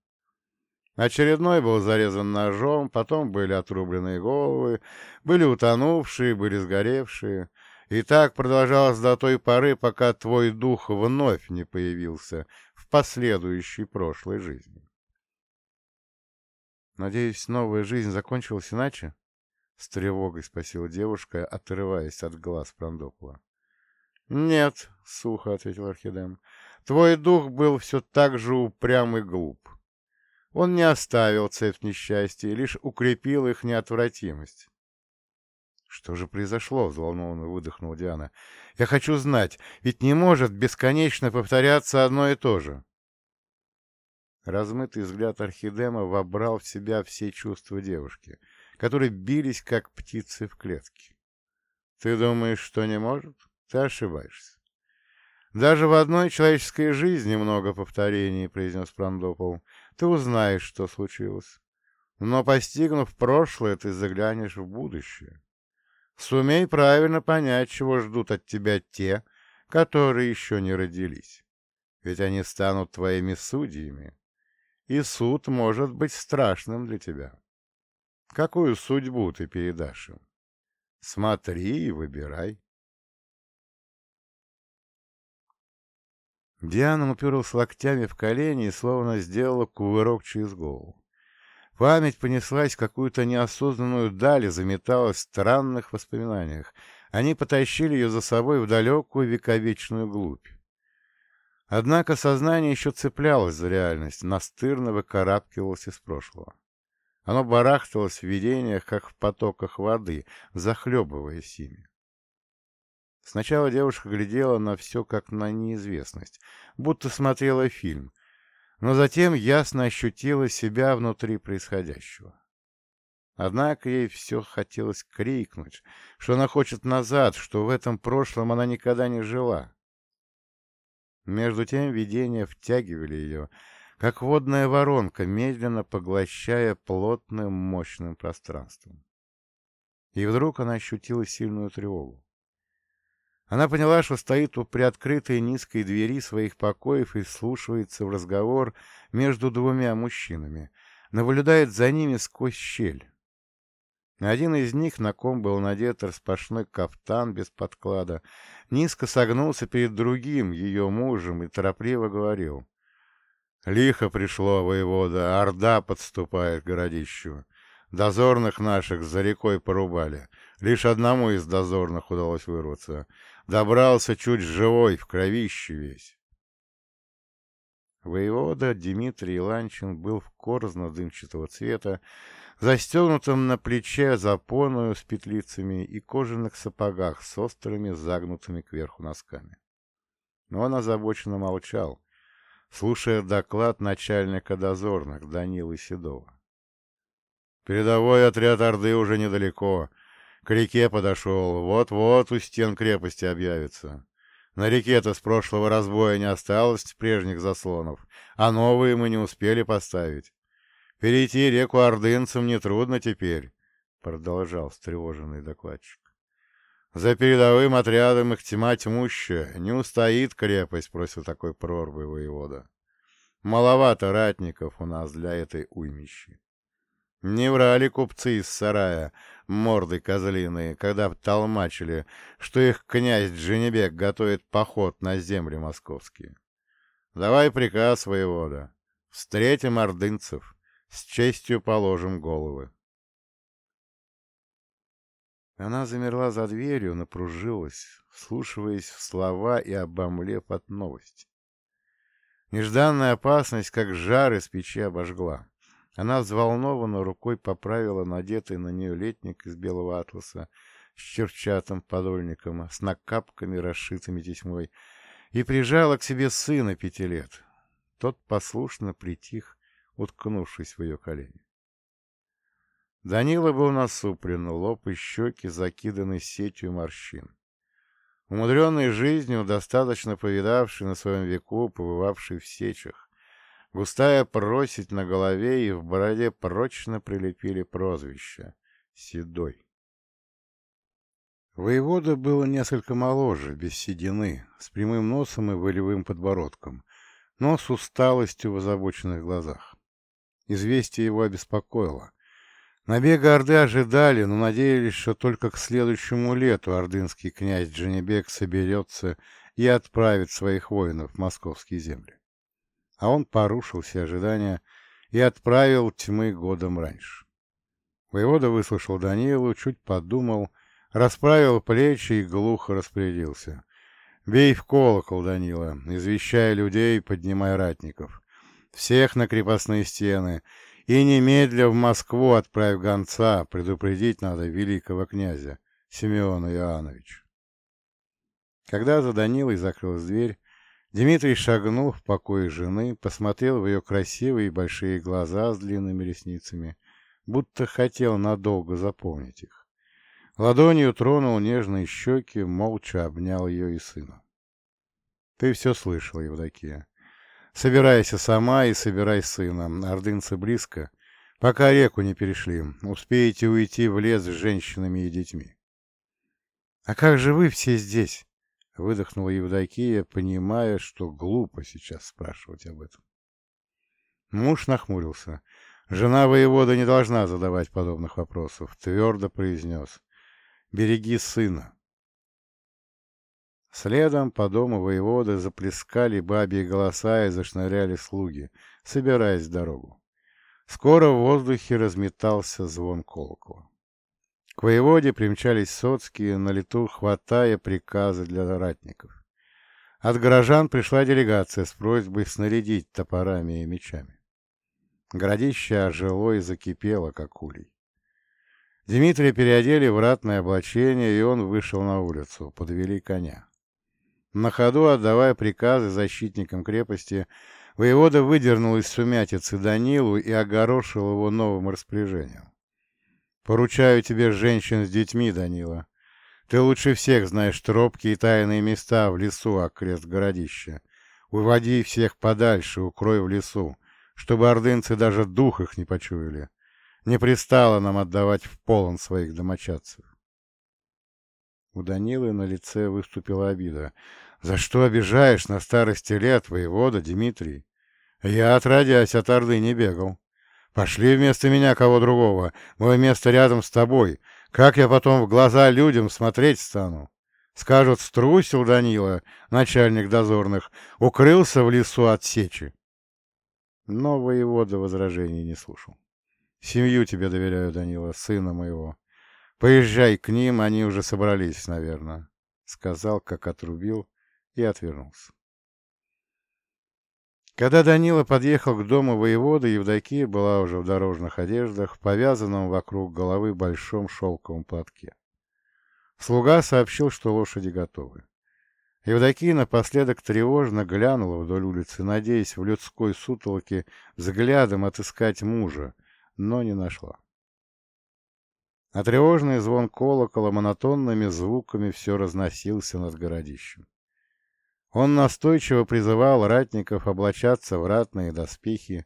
Очередной был зарезан ножом, потом были отрубленные головы, были утонувшие, были сгоревшие. И так продолжалось до той поры, пока твой дух вновь не появился последующей прошлой жизни. «Надеюсь, новая жизнь закончилась иначе?» — с тревогой спросила девушка, отрываясь от глаз Прандопова. «Нет», — сухо ответил Орхидем, — «твой дух был все так же упрям и глуп. Он не оставил цепь несчастья, лишь укрепил их неотвратимость». «Что же произошло?» — взволнованно выдохнула Диана. «Я хочу знать, ведь не может бесконечно повторяться одно и то же». Размытый взгляд Орхидема вобрал в себя все чувства девушки, которые бились, как птицы в клетке. «Ты думаешь, что не может?» Ты ошибаешься. Даже в одной человеческой жизни много повторений, произнес Прандопол. Ты узнаешь, что случилось. Но, постигнув прошлое, ты заглянешь в будущее. Сумей правильно понять, чего ждут от тебя те, которые еще не родились. Ведь они станут твоими судьями, и суд может быть страшным для тебя. Какую судьбу ты передашь им? Смотри и выбирай. Диана уперлась локтями в колени и словно сделала кувырок через голову. Память понеслась в какую-то неосознанную даль и заметалась в странных воспоминаниях. Они потащили ее за собой в далекую вековечную глубь. Однако сознание еще цеплялось за реальность, настырно выкарабкивалось из прошлого. Оно барахталось в видениях, как в потоках воды, захлебываясь ими. Сначала девушка глядела на все как на неизвестность, будто смотрела фильм, но затем ясно ощутила себя внутри происходящего. Однако ей все хотелось крикнуть, что она хочет назад, что в этом прошлом она никогда не жила. Между тем видения втягивали ее, как водная воронка, медленно поглощая плотным мощным пространством. И вдруг она ощутила сильную тревогу. Она поняла, что стоит у приоткрытой низкой двери своих покоев и слушается в разговор между двумя мужчинами, наблюдает за ними сквозь щель. Один из них, на ком был надет распашной кафтан без подклада, низко согнулся перед другим, ее мужем, и торопливо говорил. «Лихо пришло, воевода, орда подступает к городищу. Дозорных наших за рекой порубали. Лишь одному из дозорных удалось вырваться. Добрался чуть живой, в кровище весь. Воевода Дмитрий Ланчин был в корзно-дымчатого цвета, застегнутом на плече запоную с петлицами и кожаных сапогах с острыми загнутыми кверху носками. Но он озабоченно молчал, слушая доклад начальника дозорных Данилы Седова. «Передовой отряд Орды уже недалеко. К реке подошел. Вот-вот у стен крепости объявится. На реке-то с прошлого разбоя не осталось прежних заслонов, а новые мы не успели поставить. Перейти реку ордынцам нетрудно теперь, — продолжал встревоженный докладчик. За передовым отрядом их тьма тьмущая, не устоит крепость против такой прорвы воевода. Маловато ратников у нас для этой уймищи. Не врали купцы из сарая, морды козлиные, когда толмачили, что их князь Дженебек готовит поход на земли московские. Давай приказ, воевода. Встретим ордынцев, с честью положим головы. Она замерла за дверью, напружилась, вслушиваясь в слова и обомлев от новости. Нежданная опасность, как жар из печи, обожгла. Она взволнованно рукой поправила надетый на нее летник из белого атласа с черчатым подольником, с накапками, расшитыми тесьмой, и прижала к себе сына пяти лет. Тот послушно притих, уткнувшись в ее колени. Данила был насуплен, лоб и щеки закиданы сетью морщин. Умудренный жизнью, достаточно повидавший на своем веку, побывавший в сечах, Густая просить на голове и в бороде прочно прилепили прозвище — Седой. Воевода был несколько моложе, без седины, с прямым носом и волевым подбородком, но с усталостью в озабоченных глазах. Известие его обеспокоило. Набега Орды ожидали, но надеялись, что только к следующему лету ордынский князь Дженебек соберется и отправит своих воинов в московские земли а он порушил все ожидания и отправил тьмы годом раньше. Воевода выслушал Данилу, чуть подумал, расправил плечи и глухо распорядился. «Бей в колокол, Данила, извещай людей, поднимай ратников. Всех на крепостные стены, и немедля в Москву отправь гонца, предупредить надо великого князя Симеона Иоанновича». Когда за Данилой закрылась дверь, Дмитрий шагнул в покое жены, посмотрел в ее красивые большие глаза с длинными ресницами, будто хотел надолго запомнить их. Ладонью тронул нежные щеки, молча обнял ее и сына. — Ты все слышала, Евдокия. Собирайся сама и собирай сына. Ордынцы близко. Пока реку не перешли, успеете уйти в лес с женщинами и детьми. — А как же вы все здесь? — выдохнула Евдокия, понимая, что глупо сейчас спрашивать об этом. Муж нахмурился. Жена воевода не должна задавать подобных вопросов. Твердо произнес. «Береги сына». Следом по дому воеводы заплескали бабьи голоса и зашныряли слуги, собираясь в дорогу. Скоро в воздухе разметался звон колокола. К воеводе примчались соцкие, на лету хватая приказы для ратников. От горожан пришла делегация с просьбой снарядить топорами и мечами. Городище ожило и закипело, как улей. Дмитрия переодели в ратное облачение, и он вышел на улицу, подвели коня. На ходу, отдавая приказы защитникам крепости, воевода выдернул из сумятицы Данилу и огорошил его новым распоряжением. Поручаю тебе женщин с детьми, Данила. Ты лучше всех знаешь тропки и тайные места в лесу окрест городища. Уводи всех подальше, укрой в лесу, чтобы ордынцы даже дух их не почуяли. Не пристало нам отдавать в полон своих домочадцев. У Данилы на лице выступила обида. «За что обижаешь на старости лет, воевода Дмитрий? Я, отродясь, от Орды не бегал. Пошли вместо меня кого другого. Мое место рядом с тобой. Как я потом в глаза людям смотреть стану? Скажут, струсил Данила, начальник дозорных, укрылся в лесу от сечи. Но воевода возражений не слушал. Семью тебе доверяю, Данила, сына моего. Поезжай к ним, они уже собрались, наверное. Сказал, как отрубил, и отвернулся. Когда Данила подъехал к дому воевода, Евдокия была уже в дорожных одеждах, повязанном вокруг головы большом шелковом платке. Слуга сообщил, что лошади готовы. Евдокия напоследок тревожно глянула вдоль улицы, надеясь в людской сутолке взглядом отыскать мужа, но не нашла. А тревожный звон колокола монотонными звуками все разносился над городищем. Он настойчиво призывал ратников облачаться в ратные доспехи,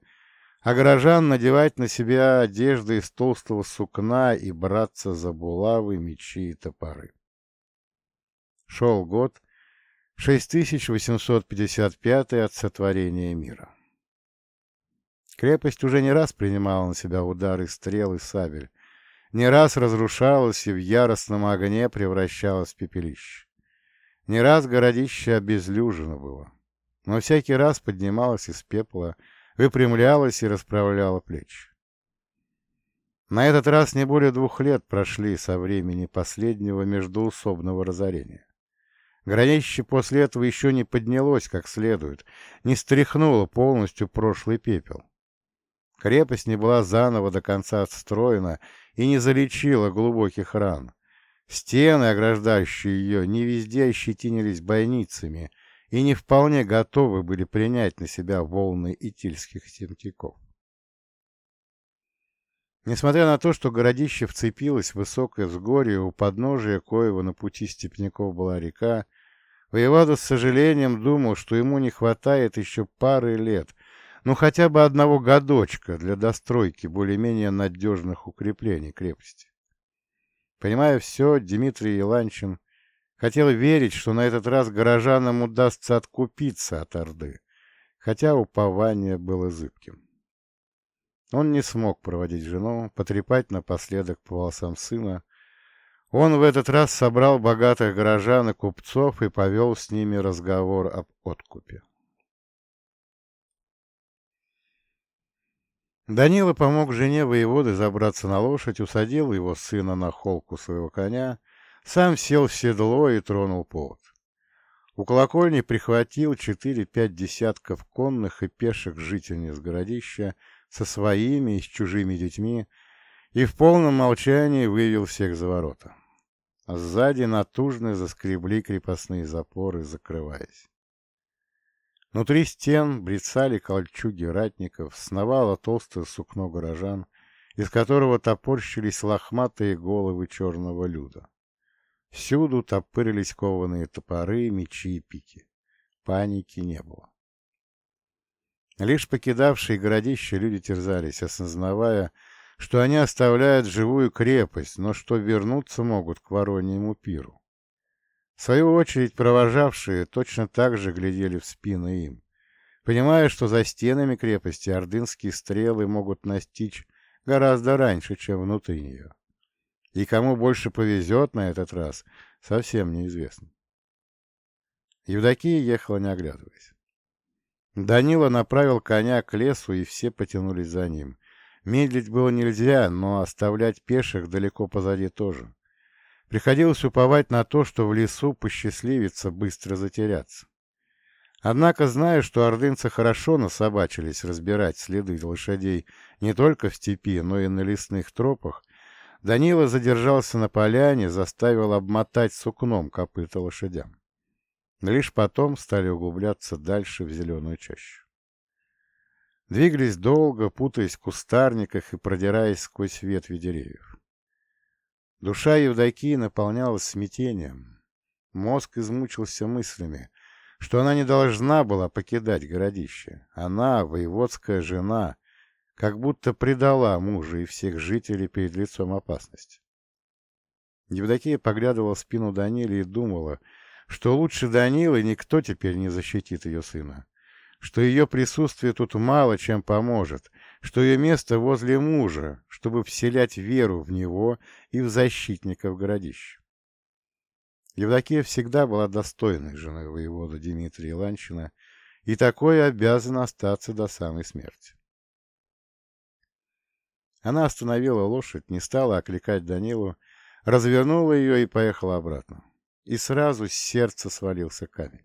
а горожан надевать на себя одежды из толстого сукна и браться за булавы, мечи и топоры. Шел год 6855 от сотворения мира. Крепость уже не раз принимала на себя удары стрел и сабель, не раз разрушалась и в яростном огне превращалась в пепелище. Не раз городище обезлюжено было, но всякий раз поднималась из пепла, выпрямлялась и расправляла плечи. На этот раз не более двух лет прошли со времени последнего междуусобного разорения. Гранище после этого еще не поднялось как следует, не стряхнуло полностью прошлый пепел. Крепость не была заново до конца отстроена и не залечила глубоких ран. Стены, ограждающие ее, не везде ощетинились бойницами и не вполне готовы были принять на себя волны итильских стенкиков. Несмотря на то, что городище вцепилось в высокое взгорье, у подножия коего на пути степняков была река, воевода с сожалением думал, что ему не хватает еще пары лет, ну хотя бы одного годочка для достройки более-менее надежных укреплений крепости. Понимая все, Дмитрий Иланчин хотел верить, что на этот раз горожанам удастся откупиться от Орды, хотя упование было зыбким. Он не смог проводить жену, потрепать напоследок по волосам сына. Он в этот раз собрал богатых горожан и купцов и повел с ними разговор об откупе. Данила помог жене воеводы забраться на лошадь, усадил его сына на холку своего коня, сам сел в седло и тронул повод. У колокольни прихватил четыре-пять десятков конных и пеших жительниц городища со своими и с чужими детьми и в полном молчании вывел всех за ворота. Сзади натужно заскребли крепостные запоры, закрываясь. Внутри стен брецали кольчуги ратников, сновало толстое сукно горожан, из которого топорщились лохматые головы черного люда. Всюду топырились кованые топоры, мечи и пики. Паники не было. Лишь покидавшие городище люди терзались, осознавая, что они оставляют живую крепость, но что вернуться могут к Вороньему пиру. В свою очередь, провожавшие точно так же глядели в спины им, понимая, что за стенами крепости ордынские стрелы могут настичь гораздо раньше, чем внутри нее. И кому больше повезет на этот раз, совсем неизвестно. Евдокия ехала не оглядываясь. Данила направил коня к лесу, и все потянулись за ним. Медлить было нельзя, но оставлять пеших далеко позади тоже. Приходилось уповать на то, что в лесу посчастливится быстро затеряться. Однако, зная, что ордынцы хорошо насобачились разбирать следы лошадей не только в степи, но и на лесных тропах, Данила задержался на поляне, заставил обмотать сукном копыта лошадям. Лишь потом стали углубляться дальше в зеленую чащу. Двигались долго, путаясь в кустарниках и продираясь сквозь ветви деревьев. Душа Евдокии наполнялась смятением. Мозг измучился мыслями, что она не должна была покидать городище. Она, воеводская жена, как будто предала мужа и всех жителей перед лицом опасности. Евдокия поглядывала в спину Даниле и думала, что лучше Данилы никто теперь не защитит ее сына, что ее присутствие тут мало чем поможет, что ее место возле мужа, чтобы вселять веру в него и в защитников городища. Евдокия всегда была достойной женой воевода Дмитрия Ланчина, и такое обязана остаться до самой смерти. Она остановила лошадь, не стала окликать Данилу, развернула ее и поехала обратно. И сразу с сердца свалился камень.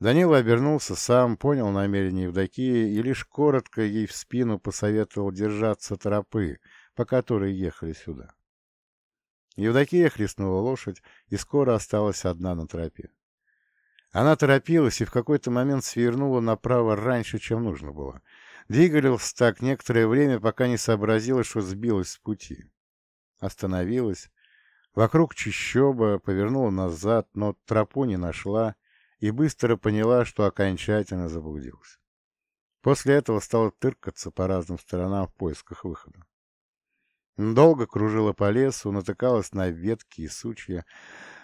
Данила обернулся, сам понял намерение Евдокии и лишь коротко ей в спину посоветовал держаться тропы, по которой ехали сюда. Евдокия хлестнула лошадь и скоро осталась одна на тропе. Она торопилась и в какой-то момент свернула направо раньше, чем нужно было. Двигалась так некоторое время, пока не сообразила, что сбилась с пути. Остановилась. Вокруг чищоба, повернула назад, но тропу не нашла и быстро поняла, что окончательно заблудился. После этого стала тыркаться по разным сторонам в поисках выхода. Долго кружила по лесу, натыкалась на ветки и сучья,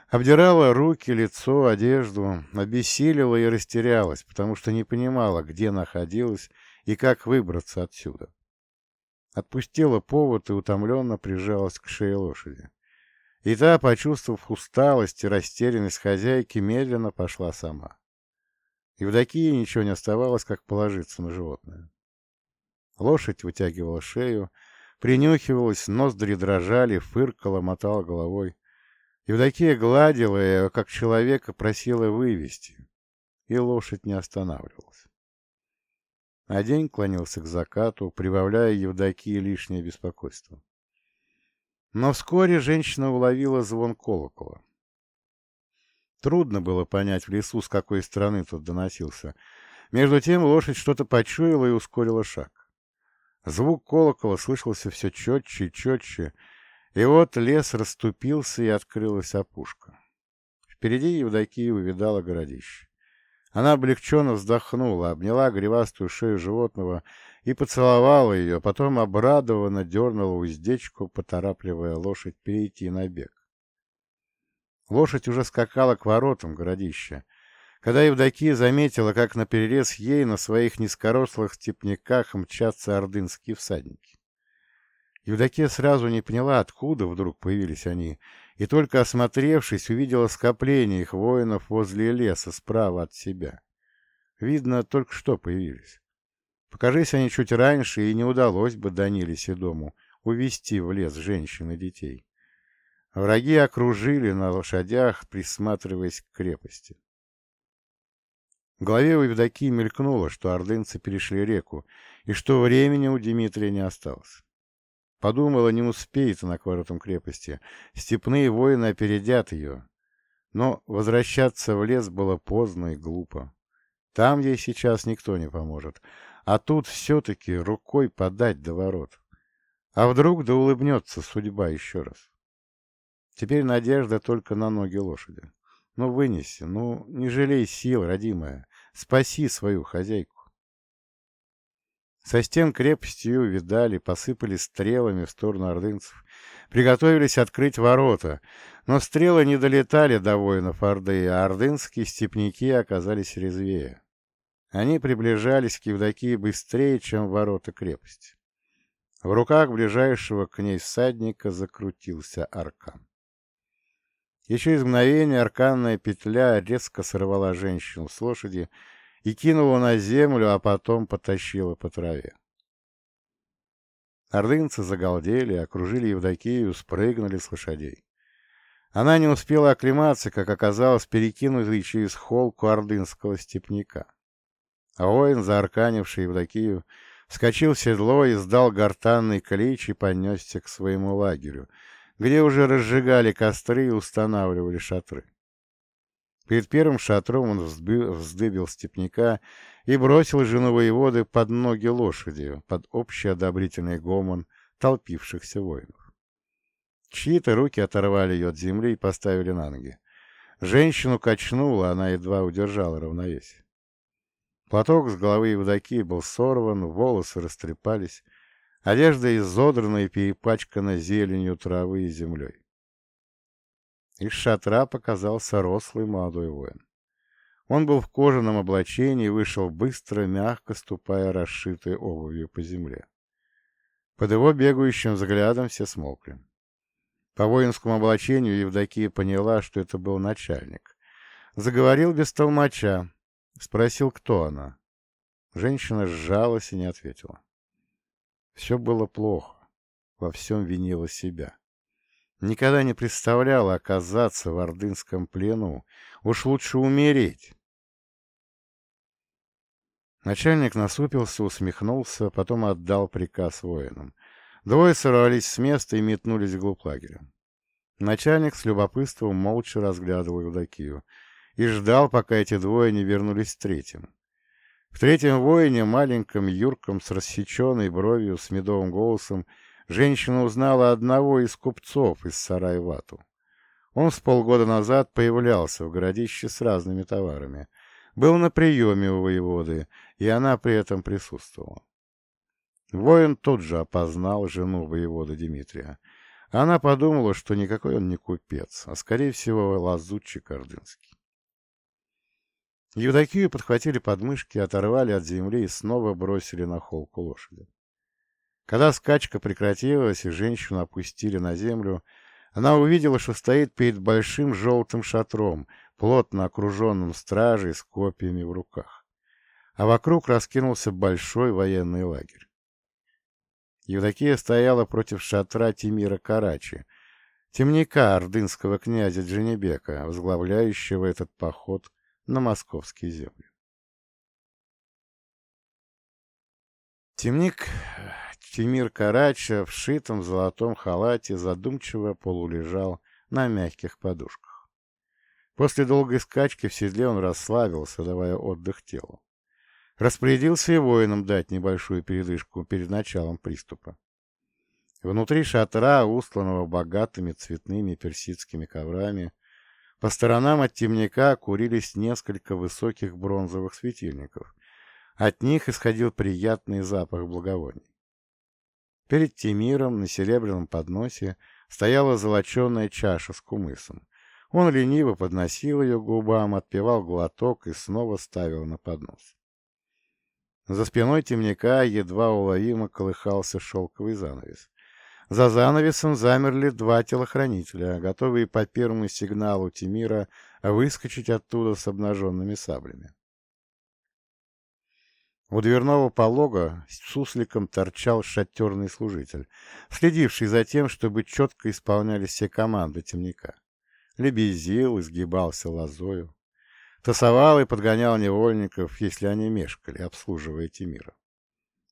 обдирала руки, лицо, одежду, обессилила и растерялась, потому что не понимала, где находилась и как выбраться отсюда. Отпустила повод и утомленно прижалась к шее лошади. И та, почувствовав усталость и растерянность хозяйки, медленно пошла сама. Евдокии ничего не оставалось, как положиться на животное. Лошадь вытягивала шею, принюхивалась, ноздри дрожали, фыркала, мотала головой. Евдокия гладила ее, как человека просила вывести, и лошадь не останавливалась. А день клонился к закату, прибавляя Евдокии лишнее беспокойство. Но вскоре женщина уловила звон колокола. Трудно было понять в лесу, с какой стороны тот доносился. Между тем лошадь что-то почуяла и ускорила шаг. Звук колокола слышался все четче и четче, и вот лес расступился и открылась опушка. Впереди Евдокия увидала городище. Она облегченно вздохнула, обняла гривастую шею животного и поцеловала ее, потом обрадованно дернула уздечку, поторапливая лошадь перейти на бег. Лошадь уже скакала к воротам городища, когда Евдокия заметила, как наперерез ей на своих низкорослых степняках мчатся ордынские всадники. Евдокия сразу не поняла, откуда вдруг появились они, и только осмотревшись, увидела скопление их воинов возле леса справа от себя. Видно, только что появились. Покажись они чуть раньше, и не удалось бы Даниле Седому увести в лес женщин и детей. Враги окружили на лошадях, присматриваясь к крепости. В голове у Евдокии мелькнуло, что ордынцы перешли реку, и что времени у Дмитрия не осталось. Подумала, не успеет она к воротам крепости. Степные воины опередят ее. Но возвращаться в лес было поздно и глупо. Там ей сейчас никто не поможет. А тут все-таки рукой подать до ворот. А вдруг да улыбнется судьба еще раз. Теперь надежда только на ноги лошади. Ну, вынеси, ну, не жалей сил, родимая. Спаси свою хозяйку. Со стен крепости ее видали, посыпали стрелами в сторону ордынцев, приготовились открыть ворота, но стрелы не долетали до воинов Орды, а ордынские степняки оказались резвее. Они приближались к Евдокии быстрее, чем ворота крепости. В руках ближайшего к ней всадника закрутился аркан. Еще из мгновения арканная петля резко сорвала женщину с лошади и кинула на землю, а потом потащила по траве. Ордынцы загалдели, окружили Евдокию, спрыгнули с лошадей. Она не успела оклематься, как оказалось, перекинутой через холку ордынского степняка. А воин, заарканивший Евдокию, вскочил в седло сдал гортанный клич и понесся к своему лагерю, где уже разжигали костры и устанавливали шатры. Перед первым шатром он вздыбил степняка и бросил жену воеводы под ноги лошади, под общий одобрительный гомон толпившихся воинов. Чьи-то руки оторвали ее от земли и поставили на ноги. Женщину качнула, она едва удержала равновесие. Платок с головы Евдокии был сорван, волосы растрепались, Одежда изодрана и перепачкана зеленью травы и землей. Из шатра показался рослый молодой воин. Он был в кожаном облачении и вышел быстро, мягко ступая расшитой обувью по земле. Под его бегающим взглядом все смолкли. По воинскому облачению Евдокия поняла, что это был начальник. Заговорил без толмача. Спросил, кто она. Женщина сжалась и не ответила. Все было плохо, во всем винила себя. Никогда не представляла оказаться в ордынском плену. Уж лучше умереть. Начальник насупился, усмехнулся, потом отдал приказ воинам. Двое сорвались с места и метнулись вглубь лагеря. Начальник с любопытством молча разглядывал Евдокию и ждал, пока эти двое не вернулись с третьим. В третьем воине, маленьком, юрком, с рассеченной бровью, с медовым голосом, женщина узнала одного из купцов из Сарайвату. Он с полгода назад появлялся в городище с разными товарами. был на приеме у воеводы, и она при этом присутствовала. Воин тут же опознал жену воевода Дмитрия. Она подумала, что никакой он не купец, а, скорее всего, лазутчик ордынский. Евдокию подхватили подмышки, оторвали от земли и снова бросили на холку лошади. Когда скачка прекратилась и женщину опустили на землю, она увидела, что стоит перед большим желтым шатром, плотно окруженным стражей с копьями в руках. А вокруг раскинулся большой военный лагерь. Евдокия стояла против шатра Тимира Карачи, темника ордынского князя Дженебека, возглавляющего этот поход на московские земли. Темник Тимир Карача в шитом золотом халате задумчиво полулежал на мягких подушках. После долгой скачки в седле он расслабился, давая отдых телу. Распорядился и воинам дать небольшую передышку перед началом приступа. Внутри шатра, устланного богатыми цветными персидскими коврами, по сторонам от темняка курились несколько высоких бронзовых светильников. От них исходил приятный запах благовоний. Перед Тимиром на серебряном подносе стояла золоченая чаша с кумысом. Он лениво подносил ее к губам, отпивал глоток и снова ставил на поднос. За спиной темняка едва уловимо колыхался шелковый занавес. За занавесом замерли два телохранителя, готовые по первому сигналу Тимира выскочить оттуда с обнаженными саблями. У дверного полога с сусликом торчал шатерный служитель, следивший за тем, чтобы четко исполнялись все команды темника. Лебезил, изгибался лозою. Тасовал и подгонял невольников, если они мешкали, обслуживая Тимира.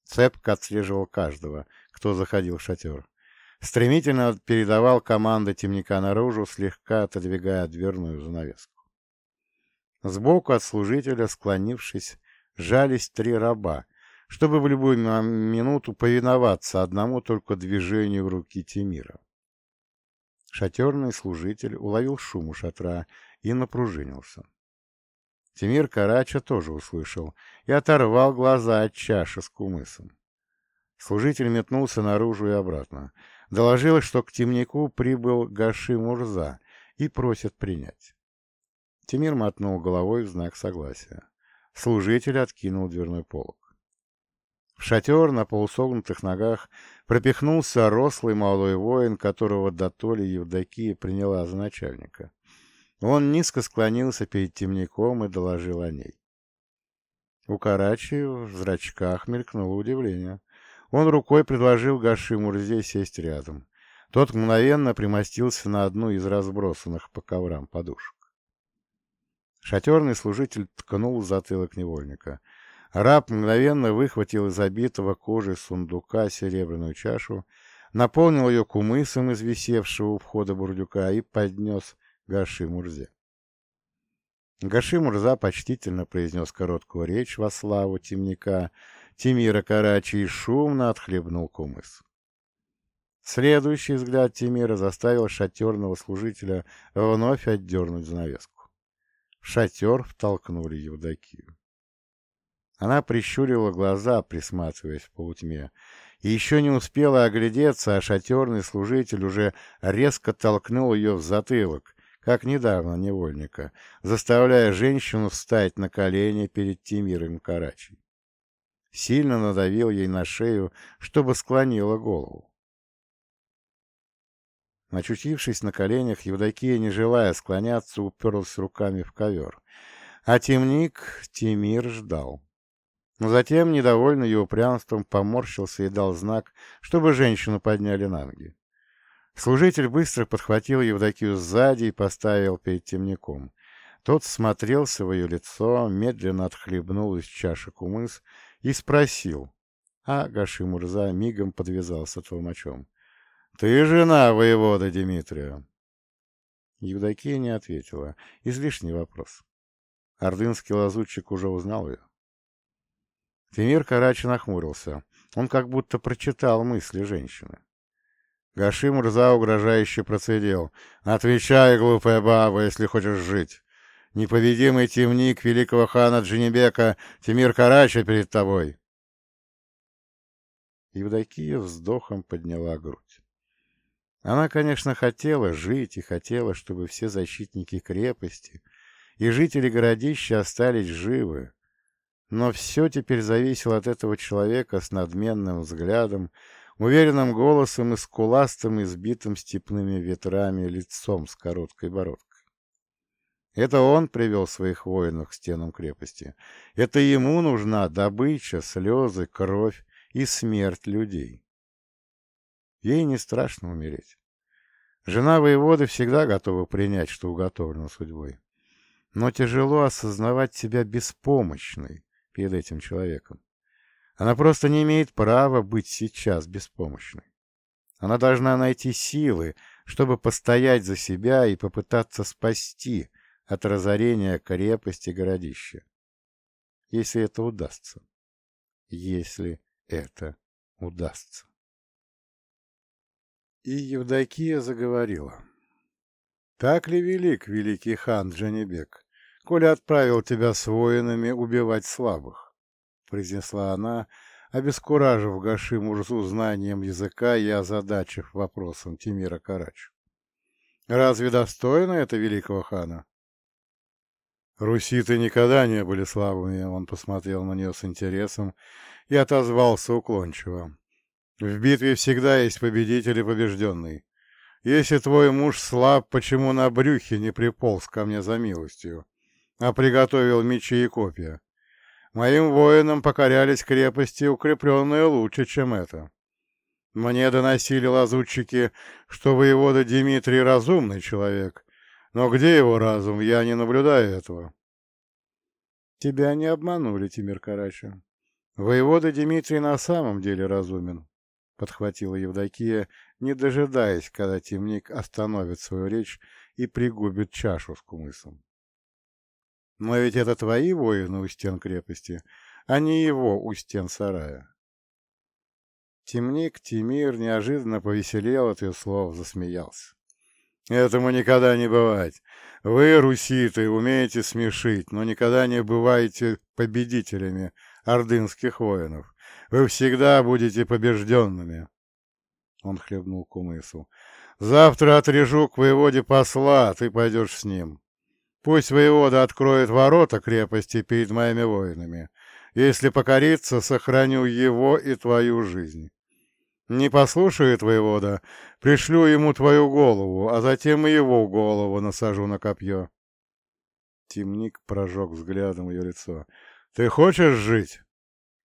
Цепко отслеживал каждого, кто заходил в шатер. Стремительно передавал команды темника наружу, слегка отодвигая дверную занавеску. Сбоку от служителя, склонившись, жались три раба, чтобы в любую минуту повиноваться одному только движению руки Тимира. Шатерный служитель уловил шум у шатра и напружинился. Тимир Карача тоже услышал и оторвал глаза от чаши с кумысом. Служитель метнулся наружу и обратно. Доложилось, что к темнику прибыл Гаши Мурза и просит принять. Тимир мотнул головой в знак согласия. Служитель откинул дверной полог. В шатер на полусогнутых ногах пропихнулся рослый молодой воин, которого Датоли Евдокия приняла за начальника. Он низко склонился перед темником и доложил о ней. У Карачи в зрачках мелькнуло удивление. Он рукой предложил Гаши Мурзе сесть рядом. Тот мгновенно примостился на одну из разбросанных по коврам подушек. Шатерный служитель ткнул затылок невольника. Раб мгновенно выхватил из обитого кожи сундука серебряную чашу, наполнил ее кумысом из висевшего у входа бурдюка и поднес Гаши Мурзе. Гаши Мурза почтительно произнес короткую речь во славу темника Тимира Карачи шумно отхлебнул кумыс. Следующий взгляд Тимира заставил шатерного служителя вновь отдернуть занавеску. В шатер втолкнули Евдокию. Она прищурила глаза, присматриваясь в полутьме, и еще не успела оглядеться, а шатерный служитель уже резко толкнул ее в затылок, как недавно невольника, заставляя женщину встать на колени перед Тимиром Карачи. Сильно надавил ей на шею, чтобы склонила голову. Начутившись на коленях, Евдокия, не желая склоняться, уперлась руками в ковер. А темник Тимир ждал. Но затем, недовольный ее упрямством, поморщился и дал знак, чтобы женщину подняли на ноги. Служитель быстро подхватил Евдокию сзади и поставил перед темником. Тот смотрелся в ее лицо, медленно отхлебнул из чаши кумыс и спросил, а Гашимурза мигом подвязался толмачом. — Ты жена воевода Дмитрия? Евдокия не ответила. Излишний вопрос. Ордынский лазутчик уже узнал ее. Тимир Карач нахмурился. Он как будто прочитал мысли женщины. Гашим Рза угрожающе процедил. «Отвечай, глупая баба, если хочешь жить. Непобедимый темник великого хана Джинебека Тимир Карача перед тобой. Евдокия вздохом подняла грудь. Она, конечно, хотела жить и хотела, чтобы все защитники крепости и жители городища остались живы, но все теперь зависело от этого человека с надменным взглядом, уверенным голосом и скуластым, избитым степными ветрами лицом с короткой бородкой. Это он привел своих воинов к стенам крепости. Это ему нужна добыча, слезы, кровь и смерть людей. Ей не страшно умереть. Жена воеводы всегда готова принять, что уготовлено судьбой. Но тяжело осознавать себя беспомощной перед этим человеком. Она просто не имеет права быть сейчас беспомощной. Она должна найти силы, чтобы постоять за себя и попытаться спасти от разорения крепости городища. Если это удастся. Если это удастся. И Евдокия заговорила. «Так ли велик великий хан Джанибек, коли отправил тебя с воинами убивать слабых?» произнесла она, обескуражив Гаши Мурзу знанием языка и озадачив вопросом Тимира Карачу. «Разве достойно это великого хана?» «Руситы никогда не были слабыми», — он посмотрел на нее с интересом и отозвался уклончиво. «В битве всегда есть победитель и побежденный. Если твой муж слаб, почему на брюхе не приполз ко мне за милостью, а приготовил мечи и копья? Моим воинам покорялись крепости, укрепленные лучше, чем это. Мне доносили лазутчики, что воевода Дмитрий разумный человек, но где его разум? Я не наблюдаю этого. Тебя не обманули, Тимир Карача. Воевода Дмитрий на самом деле разумен, — подхватила Евдокия, не дожидаясь, когда темник остановит свою речь и пригубит чашу с кумысом. Но ведь это твои воины у стен крепости, а не его у стен сарая. Темник Тимир неожиданно повеселел от ее слов, засмеялся. Этому никогда не бывать. Вы, руситы, умеете смешить, но никогда не бываете победителями ордынских воинов. Вы всегда будете побежденными. Он хлебнул кумысу. Завтра отрежу к воеводе посла, ты пойдешь с ним. Пусть воевода откроет ворота крепости перед моими воинами. Если покориться, сохраню его и твою жизнь. Не послушает воевода, пришлю ему твою голову, а затем и его голову насажу на копье. Темник прожег взглядом ее лицо. — Ты хочешь жить?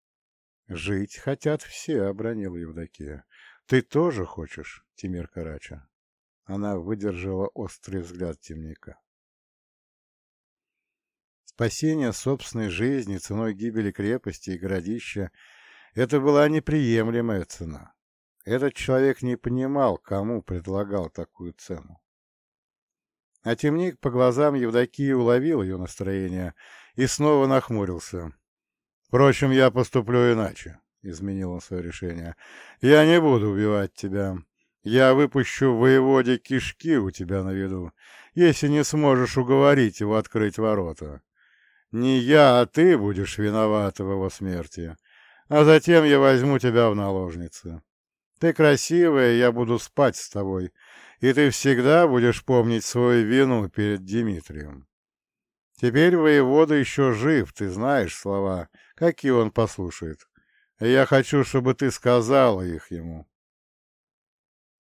— Жить хотят все, — обронила Евдокия. — Ты тоже хочешь, Тимир Карача? Она выдержала острый взгляд темника. Спасение собственной жизни ценой гибели крепости и городища — это была неприемлемая цена. Этот человек не понимал, кому предлагал такую цену. А темник по глазам Евдокии уловил ее настроение и снова нахмурился. «Впрочем, я поступлю иначе», — изменил он свое решение. «Я не буду убивать тебя. Я выпущу воеводе кишки у тебя на виду, если не сможешь уговорить его открыть ворота. Не я, а ты будешь виноват в его смерти, а затем я возьму тебя в наложницы. Ты красивая, я буду спать с тобой, и ты всегда будешь помнить свою вину перед Дмитрием. Теперь воевода еще жив, ты знаешь слова, какие он послушает. я хочу, чтобы ты сказала их ему.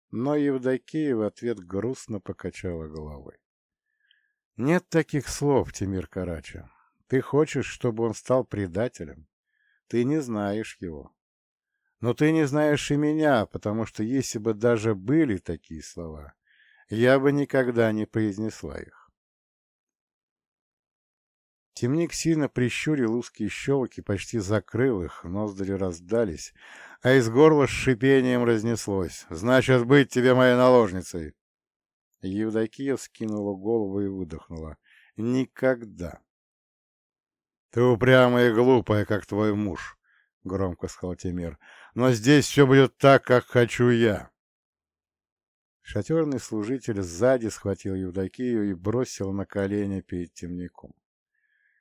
Но Евдокия в ответ грустно покачала головой. Нет таких слов, Тимир Карача. Ты хочешь, чтобы он стал предателем? Ты не знаешь его. Но ты не знаешь и меня, потому что если бы даже были такие слова, я бы никогда не произнесла их. Темник сильно прищурил узкие щелки, почти закрыл их, ноздри раздались, а из горла с шипением разнеслось. «Значит, быть тебе моей наложницей!» Евдокия скинула голову и выдохнула. «Никогда!» «Ты упрямая и глупая, как твой муж!» — громко сказал Тимир. «Но здесь все будет так, как хочу я». Шатерный служитель сзади схватил Евдокию и бросил на колени перед темником.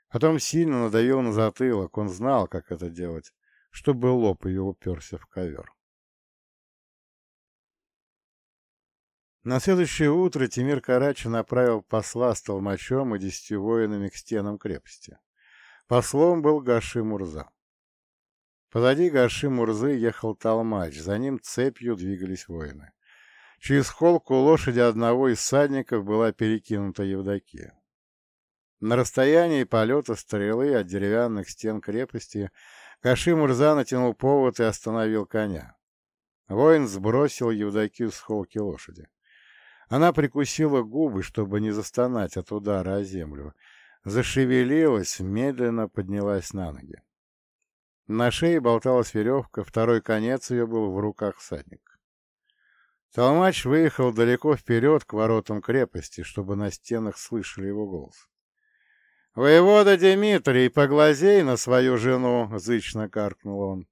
Потом сильно надавил на затылок, он знал, как это делать, чтобы лоб ее уперся в ковер. На следующее утро Тимир Карачи направил посла с толмачом и десятью воинами к стенам крепости. Послом был Гаши Мурза. Позади Гаши Мурзы ехал толмач, за ним цепью двигались воины. Через холку лошади одного из садников была перекинута Евдокия. На расстоянии полета стрелы от деревянных стен крепости Гаши Мурза натянул повод и остановил коня. Воин сбросил Евдокию с холки лошади. Она прикусила губы, чтобы не застонать от удара о землю. Зашевелилась, медленно поднялась на ноги. На шее болталась веревка, второй конец ее был в руках всадника. Толмач выехал далеко вперед к воротам крепости, чтобы на стенах слышали его голос. «Воевода Дмитрий, поглазей на свою жену!» — зычно каркнул он.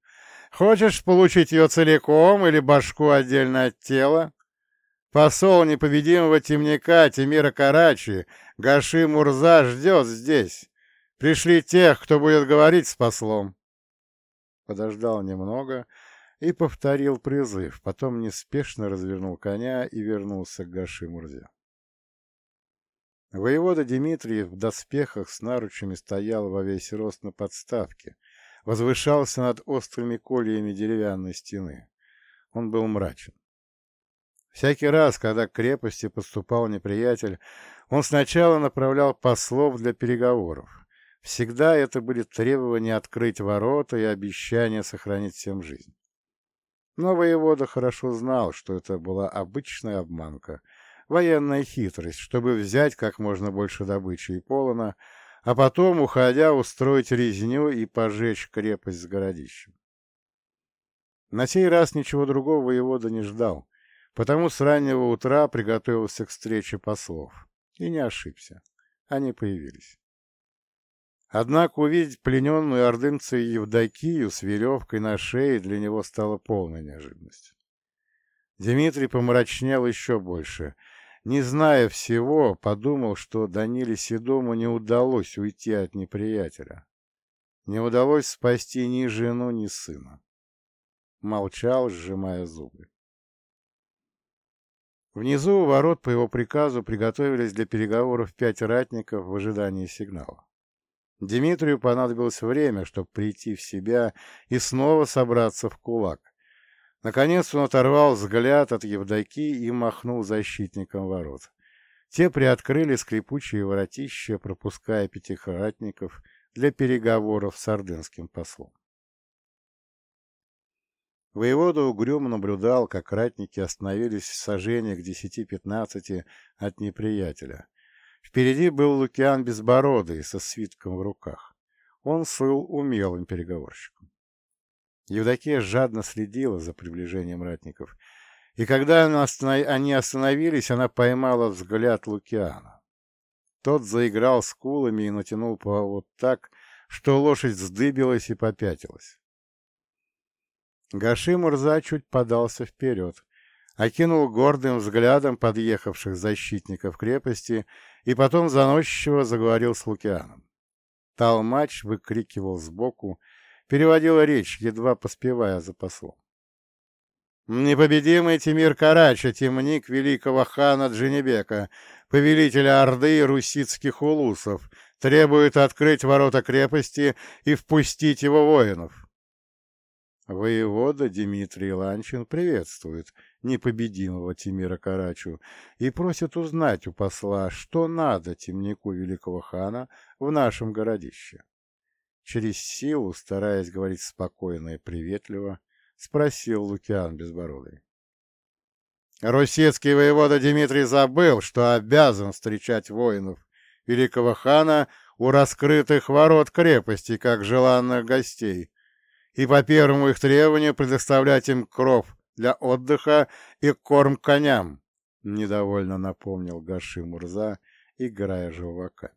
«Хочешь получить ее целиком или башку отдельно от тела? Посол непобедимого темника Тимира Карачи, Гаши Мурза, ждет здесь. Пришли тех, кто будет говорить с послом. Подождал немного и повторил призыв, потом неспешно развернул коня и вернулся к Гаши Мурзе. Воевода Дмитрий в доспехах с наручами стоял во весь рост на подставке, возвышался над острыми кольями деревянной стены. Он был мрачен. Всякий раз, когда к крепости поступал неприятель, он сначала направлял послов для переговоров. Всегда это были требования открыть ворота и обещания сохранить всем жизнь. Но воевода хорошо знал, что это была обычная обманка, военная хитрость, чтобы взять как можно больше добычи и полона, а потом, уходя, устроить резню и пожечь крепость с городищем. На сей раз ничего другого воевода не ждал потому с раннего утра приготовился к встрече послов. И не ошибся. Они появились. Однако увидеть плененную ордынцу Евдокию с веревкой на шее для него стало полной неожиданностью. Дмитрий помрачнел еще больше. Не зная всего, подумал, что Даниле Седому не удалось уйти от неприятеля. Не удалось спасти ни жену, ни сына. Молчал, сжимая зубы. Внизу у ворот по его приказу приготовились для переговоров пять ратников в ожидании сигнала. Дмитрию понадобилось время, чтобы прийти в себя и снова собраться в кулак. Наконец он оторвал взгляд от Евдокии и махнул защитникам ворот. Те приоткрыли скрипучие воротища, пропуская пятихратников для переговоров с ордынским послом. Воевода угрюмо наблюдал, как ратники остановились в сожжениях десяти-пятнадцати от неприятеля. Впереди был Лукиан Безбородый со свитком в руках. Он слыл умелым переговорщиком. Евдокия жадно следила за приближением ратников, и когда они остановились, она поймала взгляд Лукиана. Тот заиграл скулами и натянул повод так, что лошадь вздыбилась и попятилась. Гаши Мурза чуть подался вперед, окинул гордым взглядом подъехавших защитников крепости и потом заносчиво заговорил с Лукианом. Талмач выкрикивал сбоку, переводил речь, едва поспевая за послом. Непобедимый Тимир Карача, темник великого хана Дженебека, повелителя Орды русицких улусов, требует открыть ворота крепости и впустить его воинов. Воевода Дмитрий Ланчин приветствует непобедимого Тимира Карачу и просит узнать у посла, что надо темнику великого хана в нашем городище. Через силу, стараясь говорить спокойно и приветливо, спросил Лукиан Безбородый. Русецкий воевода Дмитрий забыл, что обязан встречать воинов великого хана у раскрытых ворот крепости, как желанных гостей, и по первому их требованию предоставлять им кров для отдыха и корм коням, — недовольно напомнил Гаши Мурза, играя желваками.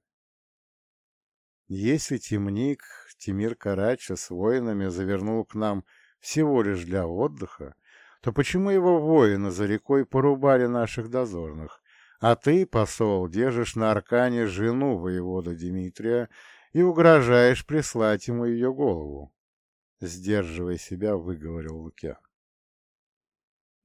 Если темник Тимир Карача с воинами завернул к нам всего лишь для отдыха, то почему его воины за рекой порубали наших дозорных, а ты, посол, держишь на Аркане жену воевода Дмитрия и угрожаешь прислать ему ее голову?» Сдерживая себя, выговорил Лукьян.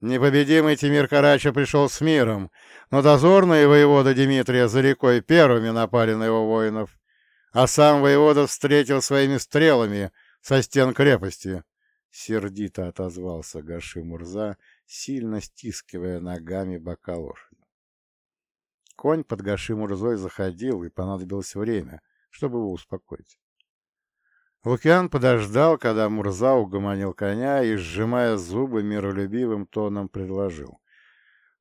Непобедимый Тимир Карача пришел с миром, но дозорные воевода Дмитрия за рекой первыми напали на его воинов, а сам воевода встретил своими стрелами со стен крепости. Сердито отозвался Гаши Мурза, сильно стискивая ногами бока лошади. Конь под Гаши Мурзой заходил, и понадобилось время, чтобы его успокоить. Лукиан подождал, когда Мурза угомонил коня и, сжимая зубы, миролюбивым тоном предложил.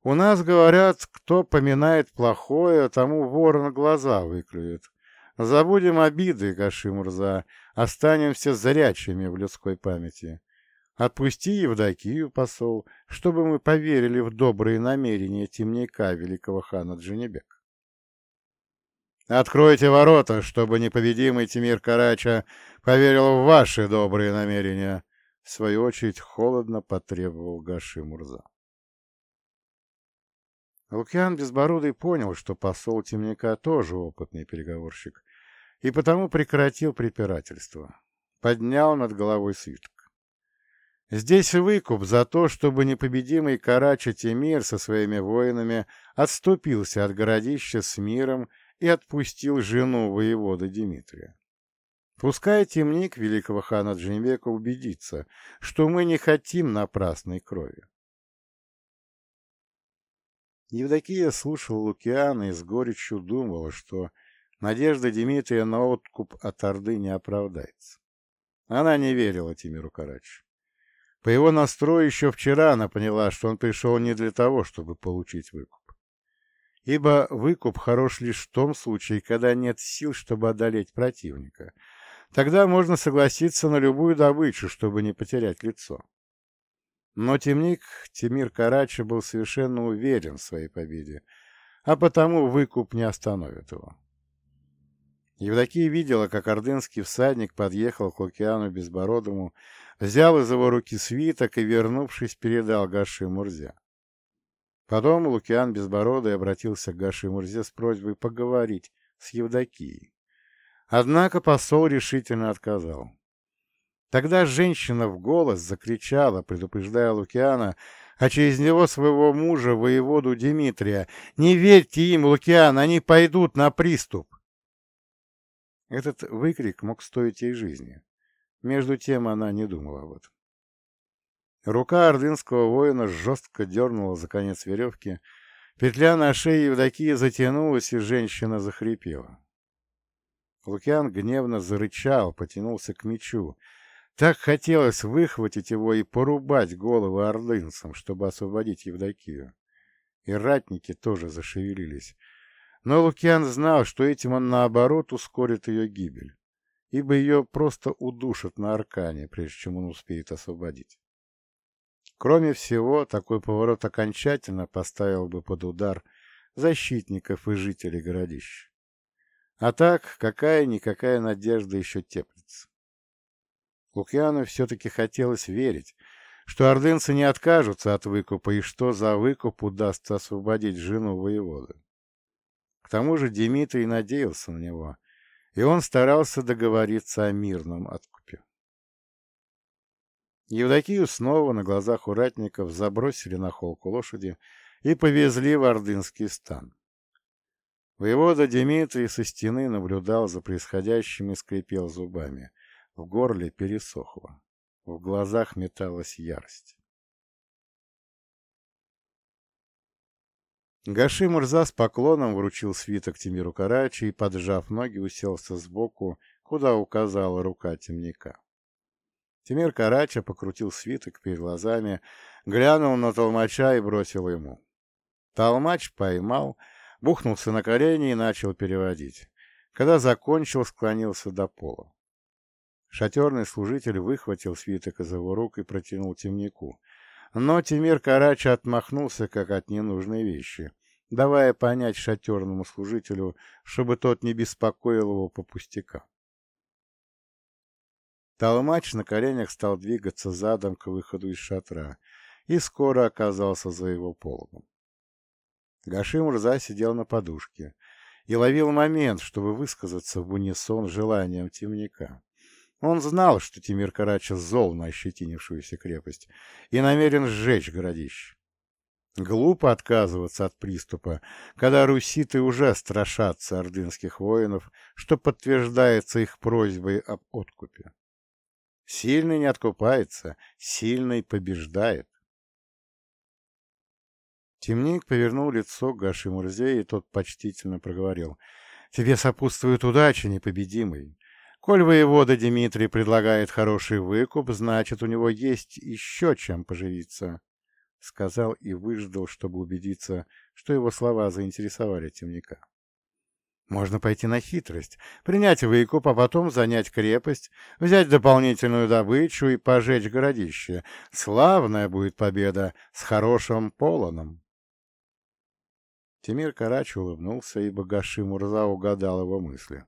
«У нас, говорят, кто поминает плохое, тому ворон глаза выклюет. Забудем обиды, Каши Мурза, останемся зрячими в людской памяти. Отпусти Евдокию, посол, чтобы мы поверили в добрые намерения темника великого хана Дженебека. Откройте ворота, чтобы непобедимый Тимир Карача поверил в ваши добрые намерения, — в свою очередь холодно потребовал Гаши Мурза. Лукьян Безбородый понял, что посол темника тоже опытный переговорщик, и потому прекратил препирательство. Поднял над головой свиток. Здесь выкуп за то, чтобы непобедимый Карача Тимир со своими воинами отступился от городища с миром и отпустил жену воевода Дмитрия. Пускай темник великого хана Джинбека убедится, что мы не хотим напрасной крови. Евдокия слушала Лукиана и с горечью думала, что надежда Дмитрия на откуп от Орды не оправдается. Она не верила Тимиру Карачу. По его настрою еще вчера она поняла, что он пришел не для того, чтобы получить выкуп ибо выкуп хорош лишь в том случае, когда нет сил, чтобы одолеть противника. Тогда можно согласиться на любую добычу, чтобы не потерять лицо. Но темник Тимир Карачи был совершенно уверен в своей победе, а потому выкуп не остановит его. Евдокия видела, как ордынский всадник подъехал к Лукиану Безбородому, взял из его руки свиток и, вернувшись, передал Гаши Мурзе. Потом Лукиан Безбородый обратился к Гаши Мурзе с просьбой поговорить с Евдокией. Однако посол решительно отказал. Тогда женщина в голос закричала, предупреждая Лукиана, а через него своего мужа, воеводу Дмитрия. «Не верьте им, Лукиан, они пойдут на приступ!» Этот выкрик мог стоить ей жизни. Между тем она не думала об этом. Рука ордынского воина жестко дернула за конец веревки. Петля на шее Евдокии затянулась, и женщина захрипела. Лукиан гневно зарычал, потянулся к мечу. Так хотелось выхватить его и порубать головы ордынцам, чтобы освободить Евдокию. И ратники тоже зашевелились. Но Лукиан знал, что этим он, наоборот, ускорит ее гибель, ибо ее просто удушат на аркане, прежде чем он успеет освободить. Кроме всего, такой поворот окончательно поставил бы под удар защитников и жителей городища. А так, какая-никакая надежда еще теплится. Лукьяну все-таки хотелось верить, что ордынцы не откажутся от выкупа и что за выкуп удастся освободить жену воевода. К тому же Дмитрий надеялся на него, и он старался договориться о мирном откупе. Евдокию снова на глазах у ратников забросили на холку лошади и повезли в Ордынский стан. Воевода Дмитрий со стены наблюдал за происходящим и скрипел зубами. В горле пересохло. В глазах металась ярость. Гаши Мурза с поклоном вручил свиток Тимиру Карачи и, поджав ноги, уселся сбоку, куда указала рука темника. Тимир Карача покрутил свиток перед глазами, глянул на толмача и бросил ему. Толмач поймал, бухнулся на колени и начал переводить. Когда закончил, склонился до пола. Шатерный служитель выхватил свиток из его рук и протянул темнику. Но Тимир Карача отмахнулся, как от ненужной вещи, давая понять шатерному служителю, чтобы тот не беспокоил его по пустякам. Толмач на коленях стал двигаться задом к выходу из шатра, и скоро оказался за его пологом. Гашим Урза сидел на подушке и ловил момент, чтобы высказаться в унисон желанием темника. Он знал, что Тимир Карача зол на ощетинившуюся крепость и намерен сжечь городище. Глупо отказываться от приступа, когда руситы уже страшатся ордынских воинов, что подтверждается их просьбой об откупе. Сильный не откупается, сильный побеждает. Темник повернул лицо к Гаши Мурзе, и тот почтительно проговорил. — Тебе сопутствует удача, непобедимый. Коль воевода Дмитрий предлагает хороший выкуп, значит, у него есть еще чем поживиться, — сказал и выждал, чтобы убедиться, что его слова заинтересовали темника. Можно пойти на хитрость, принять выкуп, а потом занять крепость, взять дополнительную добычу и пожечь городище. Славная будет победа с хорошим полоном. Тимир Карач улыбнулся, и Багаши Мурза угадал его мысли.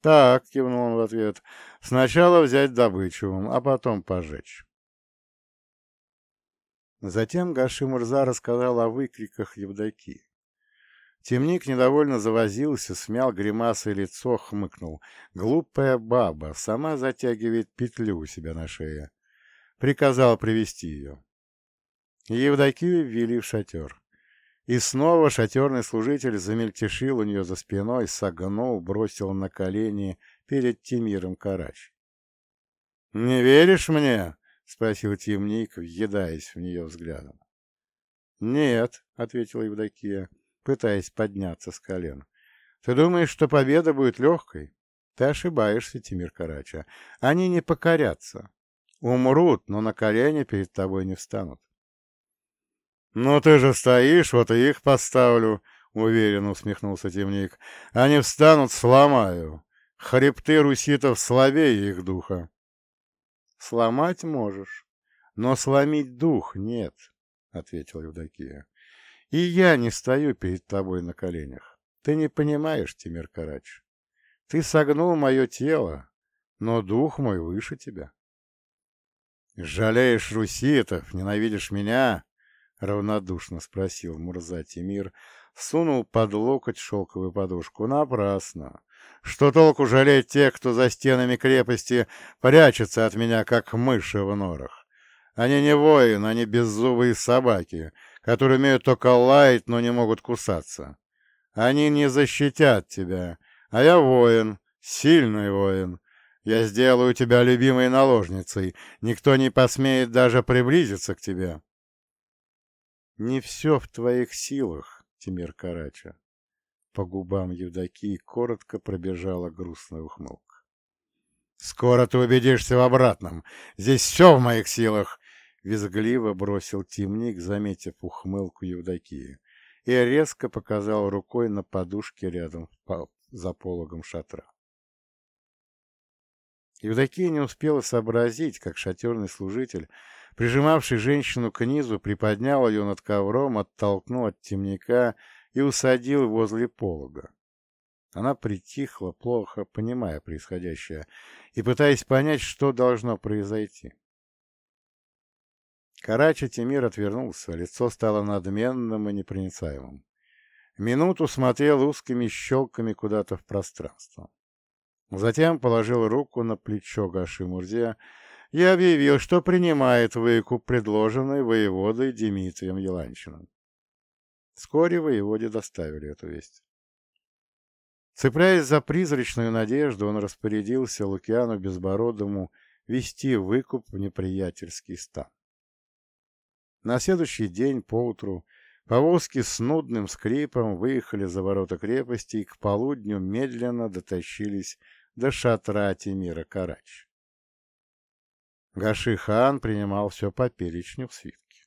«Так», — кивнул он в ответ, — «сначала взять добычу, а потом пожечь». Затем Гаши Мурза рассказал о выкриках Евдокии. Темник недовольно завозился, смял гримасой лицо, хмыкнул. Глупая баба, сама затягивает петлю у себя на шее. Приказал привести ее. Евдокию ввели в шатер. И снова шатерный служитель замельтешил у нее за спиной, согнул, бросил на колени перед Тимиром Карач. — Не веришь мне? — спросил темник, въедаясь в нее взглядом. — Нет, — ответила Евдокия, пытаясь подняться с колен. — Ты думаешь, что победа будет легкой? Ты ошибаешься, Тимир Карача. Они не покорятся. Умрут, но на колени перед тобой не встанут. «Ну ты же стоишь, вот и их поставлю», — уверенно усмехнулся темник. «Они встанут, сломаю. Хребты руситов слабее их духа». «Сломать можешь, но сломить дух нет», — ответил Евдокия. «И я не стою перед тобой на коленях. Ты не понимаешь, Тимир Карач. Ты согнул мое тело, но дух мой выше тебя». «Жалеешь руситов, ненавидишь меня?» — равнодушно спросил Мурза Тимир, сунул под локоть шелковую подушку. «Напрасно. Что толку жалеть тех, кто за стенами крепости прячется от меня, как мыши в норах? Они не воины, они беззубые собаки, которые умеют только лаять, но не могут кусаться. Они не защитят тебя, а я воин, сильный воин». Я сделаю тебя любимой наложницей. Никто не посмеет даже приблизиться к тебе. Не все в твоих силах, Тимир Карача. По губам Евдокии коротко пробежала грустная ухмылка. «Скоро ты убедишься в обратном. Здесь все в моих силах!» Визгливо бросил темник, заметив ухмылку Евдокии, и резко показал рукой на подушке рядом за пологом шатра. Евдокия не успела сообразить, как шатерный служитель Прижимавший женщину к низу, приподнял ее над ковром, оттолкнул от темника и усадил возле полога. Она притихла, плохо понимая происходящее, и пытаясь понять, что должно произойти. Карача Тимир отвернулся, лицо стало надменным и непроницаемым. Минуту смотрел узкими щелками куда-то в пространство. Затем положил руку на плечо Гаши Мурзе и объявил, что принимает выкуп, предложенный воеводой Дмитрием Еланчиным. Вскоре воеводе доставили эту весть. Цепляясь за призрачную надежду, он распорядился Лукиану Безбородому вести выкуп в неприятельский стан. На следующий день поутру повозки с нудным скрипом выехали за ворота крепости и к полудню медленно дотащились до шатра Тимира Карач. Гаши-хан принимал все по перечню в свитке.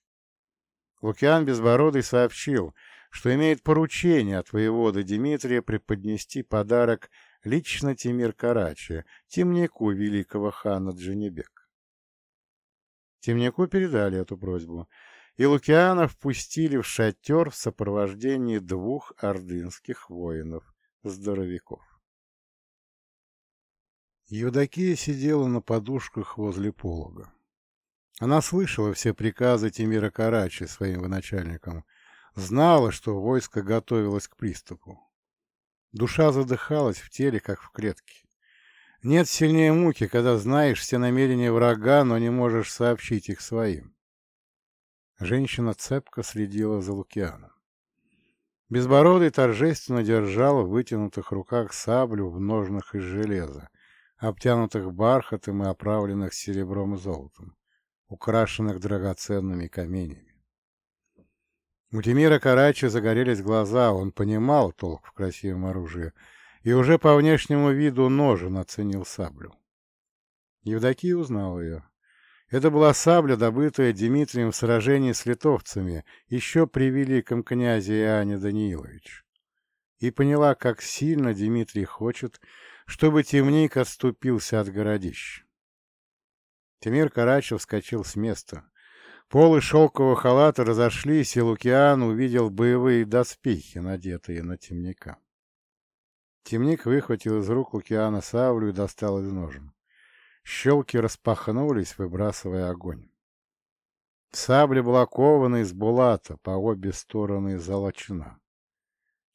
Лукиан Безбородый сообщил, что имеет поручение от воевода Дмитрия преподнести подарок лично Тимир Карачи, темнику великого хана Джанибек. Темнику передали эту просьбу, и Лукиана впустили в шатер в сопровождении двух ордынских воинов-здоровяков. Евдокия сидела на подушках возле полога. Она слышала все приказы Тимира Карачи своим военачальникам, знала, что войско готовилось к приступу. Душа задыхалась в теле, как в клетке. Нет сильнее муки, когда знаешь все намерения врага, но не можешь сообщить их своим. Женщина цепко следила за Лукианом. Безбородый торжественно держал в вытянутых руках саблю в ножнах из железа, обтянутых бархатом и оправленных серебром и золотом, украшенных драгоценными каменями. У Тимира Карачи загорелись глаза, он понимал толк в красивом оружии и уже по внешнему виду ножен оценил саблю. Евдокия узнал ее. Это была сабля, добытая Дмитрием в сражении с литовцами еще при великом князе Иоанне Даниилович. И поняла, как сильно Дмитрий хочет, чтобы темник отступился от городища. Тимир Карачев вскочил с места. Полы шелкового халата разошлись, и Лукиан увидел боевые доспехи, надетые на темника. Темник выхватил из рук Лукиана саблю и достал из ножен. Щелки распахнулись, выбрасывая огонь. Сабля была кована из булата, по обе стороны золочена.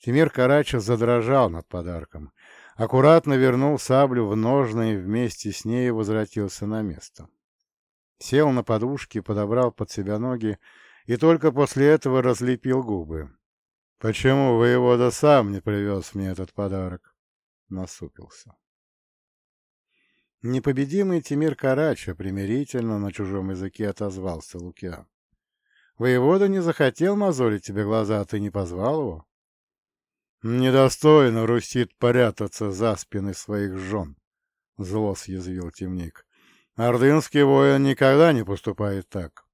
Тимир Карачев задрожал над подарком. Аккуратно вернул саблю в ножны и вместе с ней возвратился на место. Сел на подушки, подобрал под себя ноги и только после этого разлепил губы. «Почему воевода сам не привез мне этот подарок?» Насупился. Непобедимый Тимир Карача примирительно на чужом языке отозвался Лукиан. «Воевода не захотел мозолить тебе глаза, а ты не позвал его?» «Недостойно русит порятаться за спины своих жен», — зло съязвил темник. «Ордынский воин никогда не поступает так».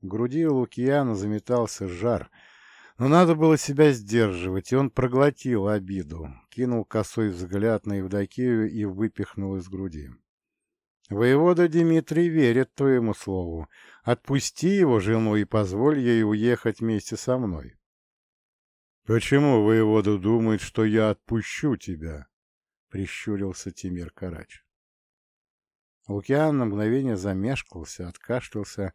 В груди у Лукьяна заметался жар — но надо было себя сдерживать, и он проглотил обиду, кинул косой взгляд на Евдокию и выпихнул из груди. «Воевода Дмитрий верит твоему слову. Отпусти его жену и позволь ей уехать вместе со мной». «Почему воевода думает, что я отпущу тебя?» — прищурился Тимир Карач. Лукиан на мгновение замешкался, откашлялся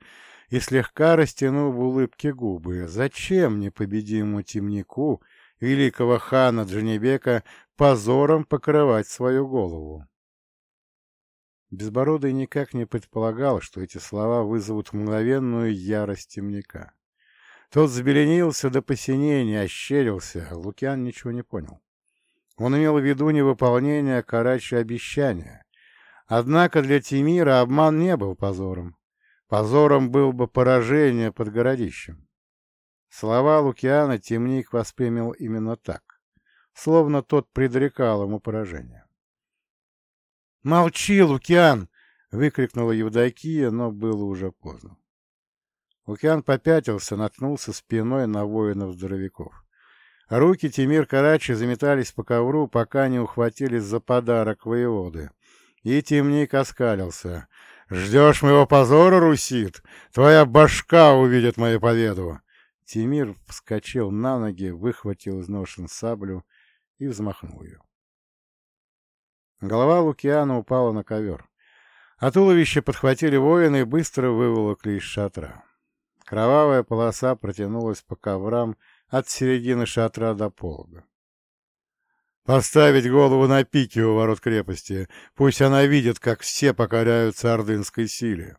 и слегка растянул в улыбке губы. Зачем непобедимому темнику великого хана Джанебека позором покрывать свою голову? Безбородый никак не предполагал, что эти слова вызовут мгновенную ярость темника. Тот забеленился до посинения, ощерился, Лукиан ничего не понял. Он имел в виду невыполнение Карачи обещания. Однако для Тимира обман не был позором. Позором был бы поражение под городищем. Слова Лукиана темник воспринял именно так, словно тот предрекал ему поражение. «Молчи, Лукиан!» — выкрикнула Евдокия, но было уже поздно. Лукиан попятился, наткнулся спиной на воинов-здоровяков. Руки Тимир Карачи заметались по ковру, пока не ухватились за подарок воеводы. И темник оскалился. «Ждешь моего позора, Русит? Твоя башка увидит мою победу!» Тимир вскочил на ноги, выхватил из ношен саблю и взмахнул ее. Голова Лукиана упала на ковер. А туловище подхватили воины и быстро выволокли из шатра. Кровавая полоса протянулась по коврам от середины шатра до полога. Поставить голову на пике у ворот крепости. Пусть она видит, как все покоряются ордынской силе.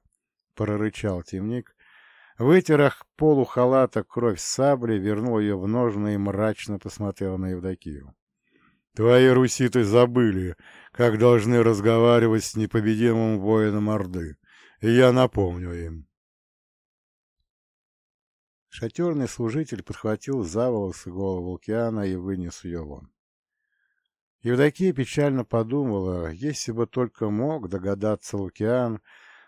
Прорычал темник. Вытер полу халата кровь сабли, вернул ее в ножны и мрачно посмотрел на Евдокию. Твои руситы забыли, как должны разговаривать с непобедимым воином Орды, и я напомню им. Шатерный служитель подхватил за волосы голову Лукиана и вынес ее вон. Евдокия печально подумала, если бы только мог догадаться Лукиан,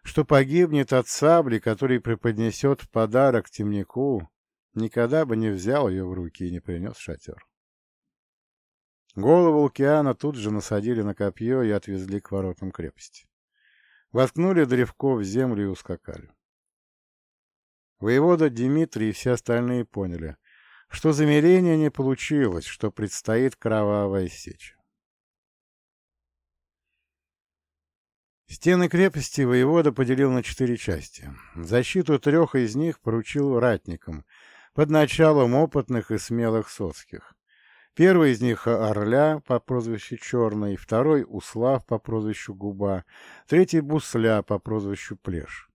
что погибнет от сабли, который преподнесет в подарок темнику, никогда бы не взял ее в руки и не принес шатер. Голову Лукиана тут же насадили на копье и отвезли к воротам крепости. Воткнули древко в землю и ускакали. Воевода Дмитрий и все остальные поняли, что замерение не получилось, что предстоит кровавая сеча. Стены крепости воевода поделил на четыре части. Защиту трех из них поручил ратникам, под началом опытных и смелых соцких. Первый из них — Орля по прозвищу Черный, второй — Услав по прозвищу Губа, третий — Бусля по прозвищу Плеш.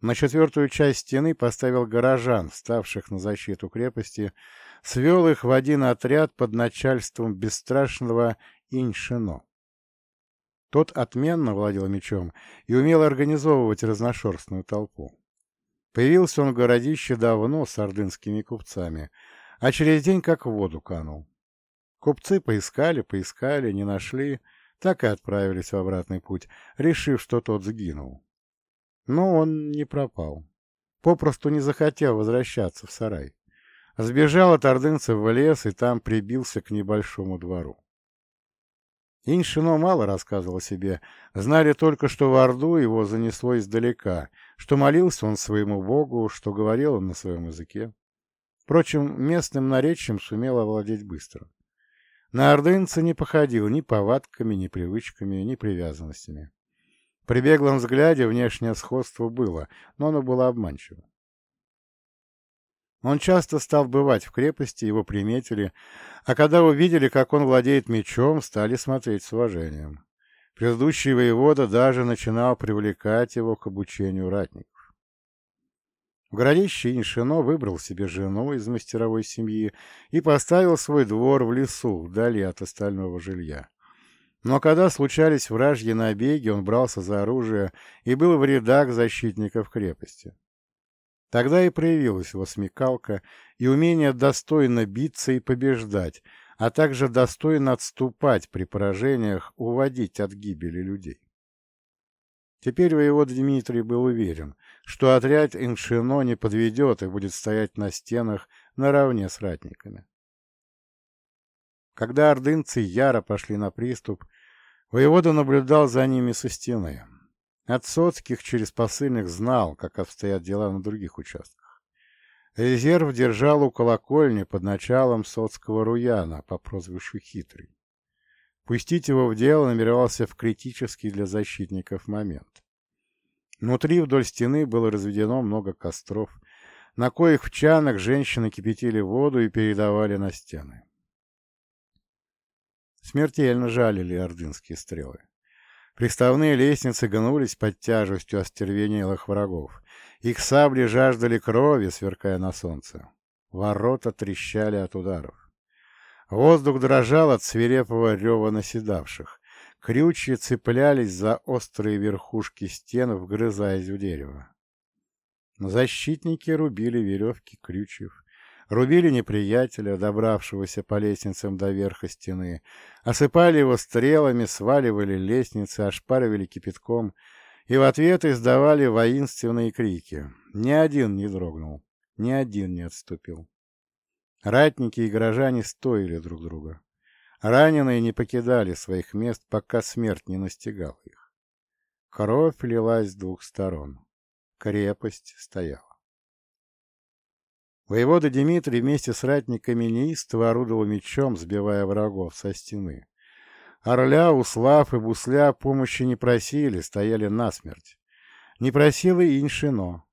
На четвертую часть стены поставил горожан, ставших на защиту крепости, свел их в один отряд под начальством бесстрашного Иньшино. Тот отменно владел мечом и умел организовывать разношерстную толпу. Появился он в городище давно с ордынскими купцами, а через день как в воду канул. Купцы поискали, поискали, не нашли, так и отправились в обратный путь, решив, что тот сгинул. Но он не пропал. Попросту не захотел возвращаться в сарай. Сбежал от ордынцев в лес и там прибился к небольшому двору. Иншино мало рассказывал себе, знали только, что в Орду его занесло издалека, что молился он своему богу, что говорил он на своем языке. Впрочем, местным наречием сумел овладеть быстро. На ордынца не походил ни повадками, ни привычками, ни привязанностями. При беглом взгляде внешнее сходство было, но оно было обманчиво. Он часто стал бывать в крепости, его приметили, а когда увидели, как он владеет мечом, стали смотреть с уважением. Предыдущий воевода даже начинал привлекать его к обучению ратников. В городище Иншино выбрал себе жену из мастеровой семьи и поставил свой двор в лесу, вдали от остального жилья. Но когда случались вражьи набеги, он брался за оружие и был в рядах защитников крепости. Тогда и проявилась его смекалка и умение достойно биться и побеждать, а также достойно отступать при поражениях, уводить от гибели людей. Теперь воевод Дмитрий был уверен, что отряд Иншино не подведет и будет стоять на стенах наравне с ратниками. Когда ордынцы яро пошли на приступ, воевода наблюдал за ними со стены. От Соцких через посыльных знал, как обстоят дела на других участках. Резерв держал у колокольни под началом Соцкого Руяна по прозвищу Хитрый. Пустить его в дело намеревался в критический для защитников момент. Внутри вдоль стены было разведено много костров, на коих в чанах женщины кипятили воду и передавали на стены. Смертельно жалили ордынские стрелы. Приставные лестницы гнулись под тяжестью остервенелых врагов. Их сабли жаждали крови, сверкая на солнце. Ворота трещали от ударов. Воздух дрожал от свирепого рева наседавших. Крючья цеплялись за острые верхушки стен, вгрызаясь в дерево. Защитники рубили веревки крючьев, рубили неприятеля, добравшегося по лестницам до верха стены, осыпали его стрелами, сваливали лестницы, ошпаривали кипятком и в ответ издавали воинственные крики. Ни один не дрогнул, ни один не отступил. Ратники и горожане стоили друг друга. Раненые не покидали своих мест, пока смерть не настигала их. Кровь лилась с двух сторон. Крепость стояла. Воевода Дмитрий вместе с ратниками неистово орудовал мечом, сбивая врагов со стены. Орля, Услав и Бусля помощи не просили, стояли насмерть. Не просил и Иншино.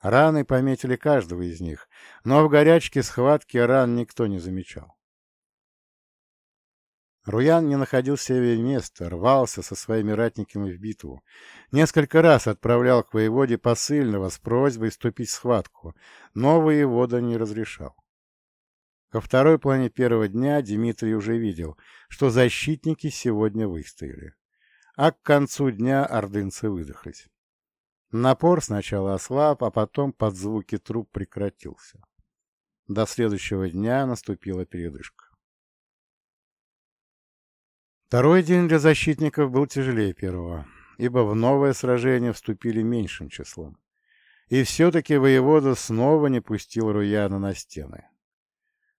Раны пометили каждого из них, но в горячке схватки ран никто не замечал. Руян не находил себе места, рвался со своими ратниками в битву. Несколько раз отправлял к воеводе посыльного с просьбой вступить в схватку, но воевода не разрешал. Ко второй плане первого дня Дмитрий уже видел, что защитники сегодня выстояли. А к концу дня ордынцы выдохлись. Напор сначала ослаб, а потом под звуки труп прекратился. До следующего дня наступила передышка. Второй день для защитников был тяжелее первого, ибо в новое сражение вступили меньшим числом. И все-таки воевода снова не пустил Руяна на стены.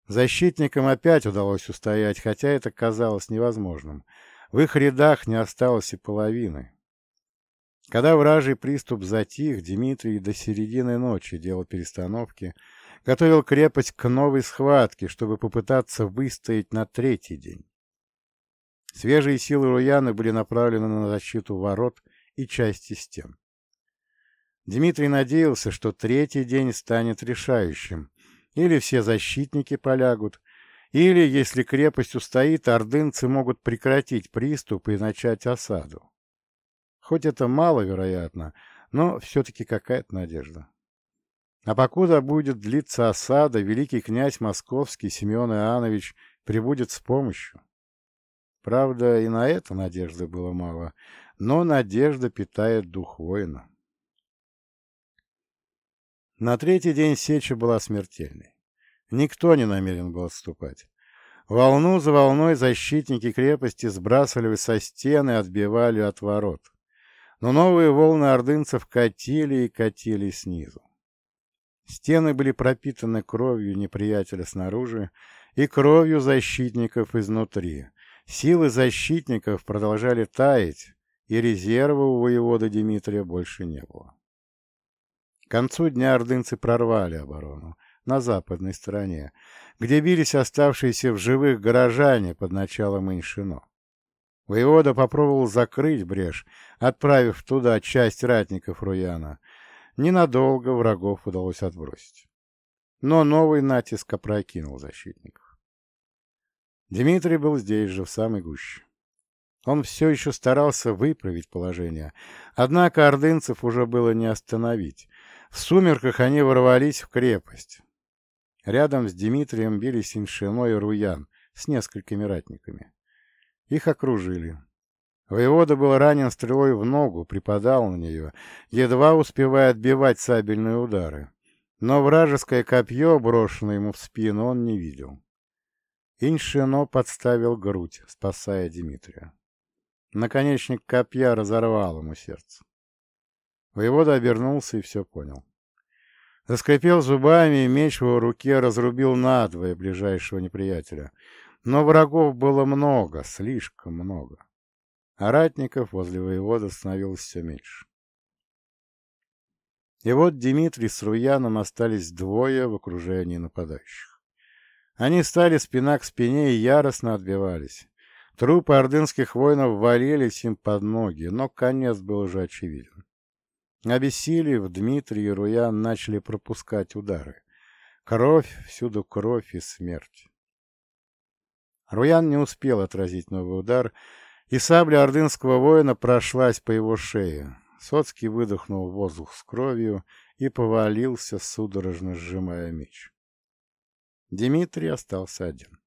Защитникам опять удалось устоять, хотя это казалось невозможным. В их рядах не осталось и половины. Когда вражий приступ затих, Дмитрий до середины ночи делал перестановки, готовил крепость к новой схватке, чтобы попытаться выстоять на третий день. Свежие силы Руяны были направлены на защиту ворот и части стен. Дмитрий надеялся, что третий день станет решающим, или все защитники полягут, или, если крепость устоит, ордынцы могут прекратить приступ и начать осаду. Хоть это маловероятно, но все-таки какая-то надежда. А покуда будет длиться осада, великий князь московский Семен Иоаннович прибудет с помощью. Правда, и на это надежды было мало, но надежда питает дух воина. На третий день сеча была смертельной. Никто не намерен был отступать. Волну за волной защитники крепости сбрасывали со стены и отбивали от ворот. Но новые волны ордынцев катили и катили снизу. Стены были пропитаны кровью неприятеля снаружи и кровью защитников изнутри. Силы защитников продолжали таять, и резерва у воевода Дмитрия больше не было. К концу дня ордынцы прорвали оборону на западной стороне, где бились оставшиеся в живых горожане под началом Иншино. Воевода попробовал закрыть брешь, отправив туда часть ратников Руяна. Ненадолго врагов удалось отбросить. Но новый натиск опрокинул защитников. Дмитрий был здесь же, в самой гуще. Он все еще старался выправить положение, однако ордынцев уже было не остановить. В сумерках они ворвались в крепость. Рядом с Дмитрием бились Иншино и Руян с несколькими ратниками. Их окружили. Воевода был ранен стрелой в ногу, припадал на нее, едва успевая отбивать сабельные удары. Но вражеское копье, брошенное ему в спину, он не видел. Иншино подставил грудь, спасая Дмитрия. Наконечник копья разорвал ему сердце. Воевода обернулся и все понял. Заскрипел зубами, и меч в его руке разрубил надвое ближайшего неприятеля. Но врагов было много, слишком много. А ратников возле воевода становилось все меньше. И вот Дмитрий с Руяном остались двое в окружении нападающих. Они стали спина к спине и яростно отбивались. Трупы ордынских воинов валились им под ноги, но конец был уже очевиден. Обессилев, Дмитрий и Руян начали пропускать удары. Кровь, всюду кровь и смерть. Руян не успел отразить новый удар, и сабля ордынского воина прошлась по его шее. Соцкий выдохнул воздух с кровью и повалился, судорожно сжимая меч. Дмитрий остался один.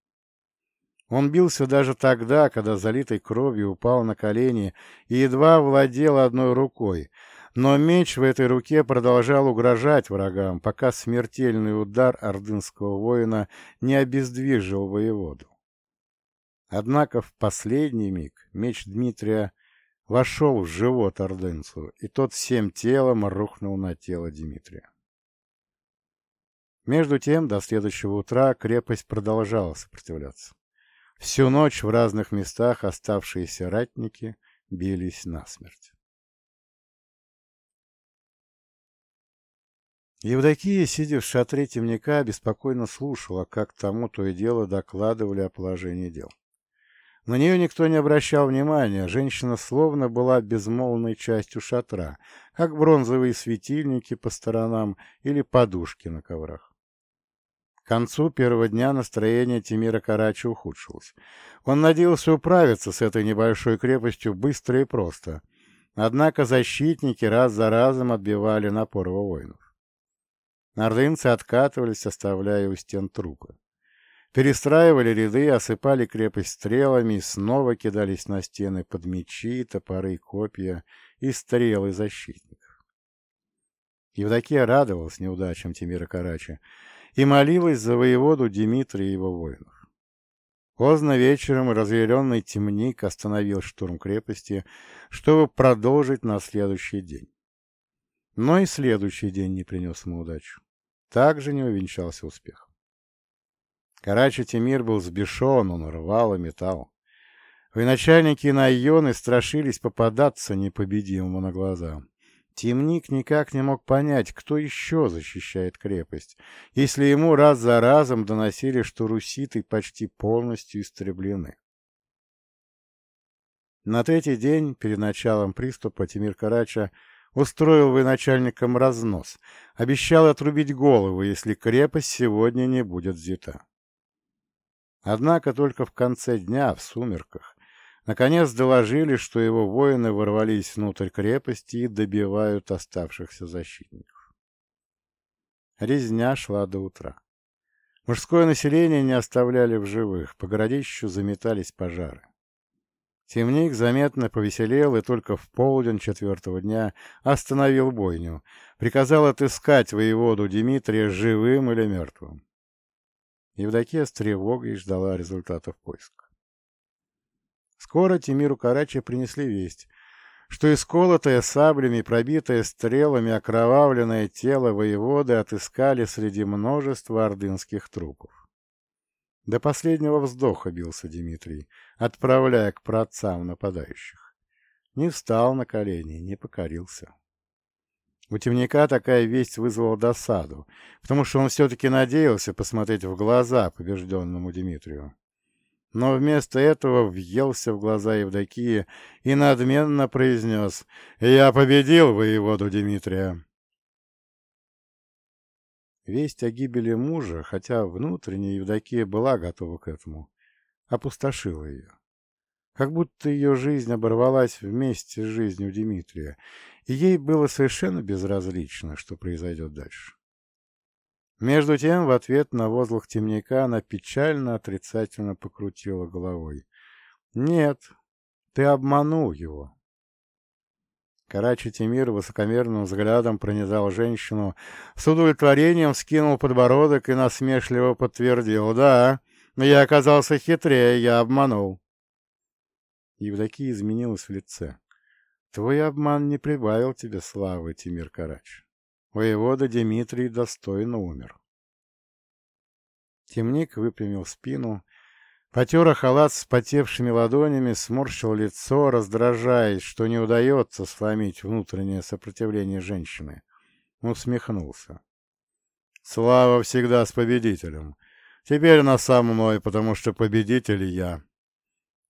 Он бился даже тогда, когда залитой кровью упал на колени и едва владел одной рукой, но меч в этой руке продолжал угрожать врагам, пока смертельный удар ордынского воина не обездвижил воеводу. Однако в последний миг меч Дмитрия вошел в живот ордынцу, и тот всем телом рухнул на тело Дмитрия. Между тем, до следующего утра крепость продолжала сопротивляться. Всю ночь в разных местах оставшиеся ратники бились насмерть. Евдокия, сидя в шатре темника, беспокойно слушала, как тому то и дело докладывали о положении дел. На нее никто не обращал внимания, женщина словно была безмолвной частью шатра, как бронзовые светильники по сторонам или подушки на коврах. Концу первого дня настроение Тимира Карачи ухудшилось. Он надеялся управиться с этой небольшой крепостью быстро и просто. Однако защитники раз за разом отбивали напор его воинов. Ордынцы откатывались, оставляя у стен трупы. Перестраивали ряды, осыпали крепость стрелами и снова кидались на стены под мечи, топоры, копья и стрелы защитников. Евдокия радовалась неудачам Тимира Карачи и молилась за воеводу Дмитрия и его воинов. Поздно вечером разъяренный темник остановил штурм крепости, чтобы продолжить на следующий день. Но и следующий день не принес ему удачу. Также не увенчался успехом. Карачи Тимир был сбешен, он рвал и металл. Военачальники и найоны страшились попадаться непобедимому на глаза. Темник никак не мог понять, кто еще защищает крепость, если ему раз за разом доносили, что руситы почти полностью истреблены. На третий день, перед началом приступа, Тимир Карача устроил военачальникам разнос, обещал отрубить голову, если крепость сегодня не будет взята. Однако только в конце дня, в сумерках, наконец доложили, что его воины ворвались внутрь крепости и добивают оставшихся защитников. Резня шла до утра. Мужское население не оставляли в живых, по городищу заметались пожары. Темник заметно повеселел и только в полдень четвертого дня остановил бойню, приказал отыскать воеводу Дмитрия живым или мертвым. Евдокия с тревогой ждала результатов поиска. Скоро Тимиру Карачи принесли весть, что исколотое саблями, пробитое стрелами окровавленное тело воеводы отыскали среди множества ордынских трупов. До последнего вздоха бился Дмитрий, отправляя к праотцам нападающих. Не встал на колени, не покорился. У темника такая весть вызвала досаду, потому что он все-таки надеялся посмотреть в глаза побежденному Дмитрию. Но вместо этого въелся в глаза Евдокии и надменно произнес «Я победил воеводу Дмитрия!» Весть о гибели мужа, хотя внутренне Евдокия была готова к этому, опустошила ее. Как будто ее жизнь оборвалась вместе с жизнью Дмитрия, и ей было совершенно безразлично, что произойдет дальше. Между тем, в ответ на возглах темника она печально отрицательно покрутила головой. «Нет, ты обманул его. Карачи Тимир высокомерным взглядом пронизал женщину, с удовлетворением вскинул подбородок и насмешливо подтвердил. «Да, я оказался хитрее, я обманул». Евдокия изменилась в лице. «Твой обман не прибавил тебе славы, Тимир Карач. Воевода Дмитрий достойно умер». Темник выпрямил спину Потер халат с потевшими ладонями, сморщил лицо, раздражаясь, что не удается сломить внутреннее сопротивление женщины. Усмехнулся. «Слава всегда с победителем. Теперь она со мной, потому что победитель я.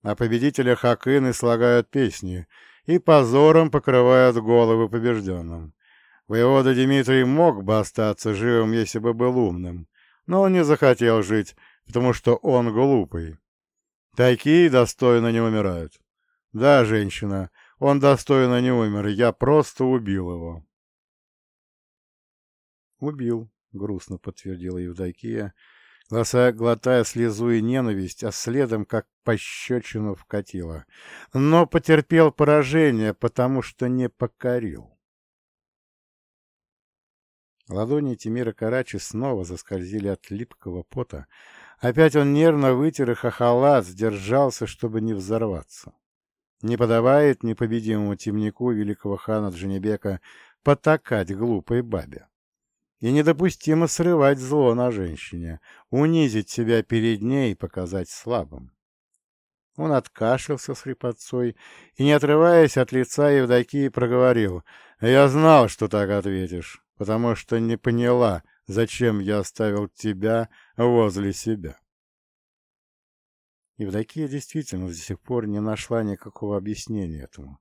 О победителях Акыны слагают песни и позором покрывают головы побежденным. Воевода Дмитрий мог бы остаться живым, если бы был умным, но он не захотел жить, потому что он глупый. Такие достойно не умирают. Да, женщина, он достойно не умер, я просто убил его. Убил, грустно подтвердила Евдокия, глаза, глотая слезу и ненависть, а следом, как пощечину, вкатила. Но потерпел поражение, потому что не покорил. Ладони Тимира Карачи снова заскользили от липкого пота. Опять он нервно вытер их о халат, сдержался, чтобы не взорваться. Не подавает непобедимому темнику великого хана Джанебека потакать глупой бабе. И недопустимо срывать зло на женщине, унизить себя перед ней и показать слабым. Он откашлялся с хрипотцой и, не отрываясь от лица Евдокии, проговорил. «Я знал, что так ответишь потому что не поняла, зачем я оставил тебя возле себя. Евдокия действительно до сих пор не нашла никакого объяснения этому.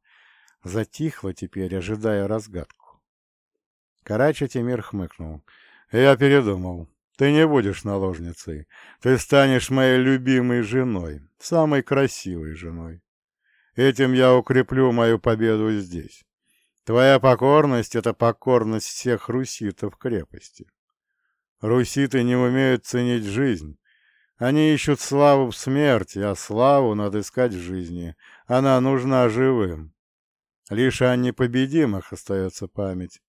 Затихла теперь, ожидая разгадку. Карача Тимир хмыкнул. «Я передумал. Ты не будешь наложницей. Ты станешь моей любимой женой, самой красивой женой. Этим я укреплю мою победу здесь. Твоя покорность — это покорность всех руситов крепости. Руситы не умеют ценить жизнь. Они ищут славу в смерти, а славу надо искать в жизни. Она нужна живым. Лишь о непобедимых остается память.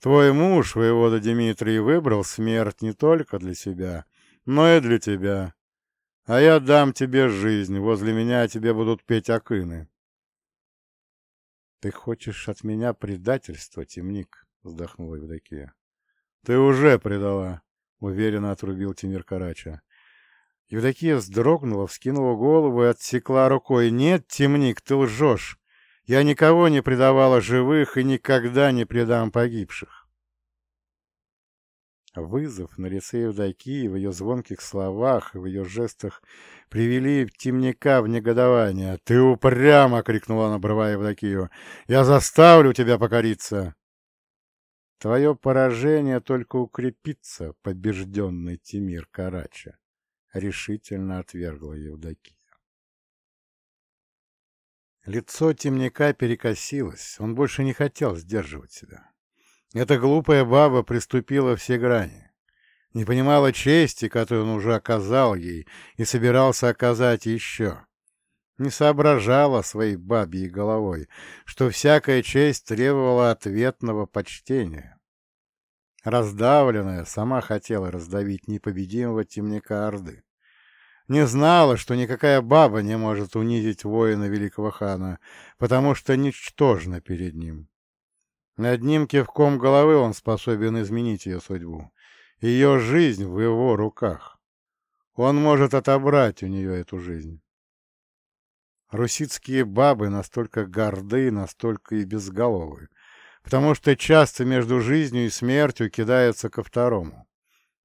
Твой муж, воевода Дмитрий, выбрал смерть не только для себя, но и для тебя. А я дам тебе жизнь, возле меня тебе будут петь акыны. «Ты хочешь от меня предательства, темник?» — вздохнула Евдокия. «Ты уже предала!» — уверенно отрубил Тимир Карача. Евдокия вздрогнула, вскинула голову и отсекла рукой. «Нет, темник, ты лжешь! Я никого не предавала живых и никогда не предам погибших!» Вызов на лице Евдокии в ее звонких словах и в ее жестах привели темняка в негодование. «Ты упрямо!» — крикнула она, обрывая Евдокию. «Я заставлю тебя покориться!» «Твое поражение только укрепится, побежденный Тимир Карача!» — решительно отвергла Евдокия. Лицо темняка перекосилось, он больше не хотел сдерживать себя. Эта глупая баба приступила все грани. Не понимала чести, которую он уже оказал ей, и собирался оказать еще. Не соображала своей бабьей головой, что всякая честь требовала ответного почтения. Раздавленная, сама хотела раздавить непобедимого темника Орды. Не знала, что никакая баба не может унизить воина великого хана, потому что ничтожна перед ним. Одним кивком головы он способен изменить ее судьбу. Ее жизнь в его руках. Он может отобрать у нее эту жизнь. Русицкие бабы настолько горды, настолько и безголовы, потому что часто между жизнью и смертью кидаются ко второму.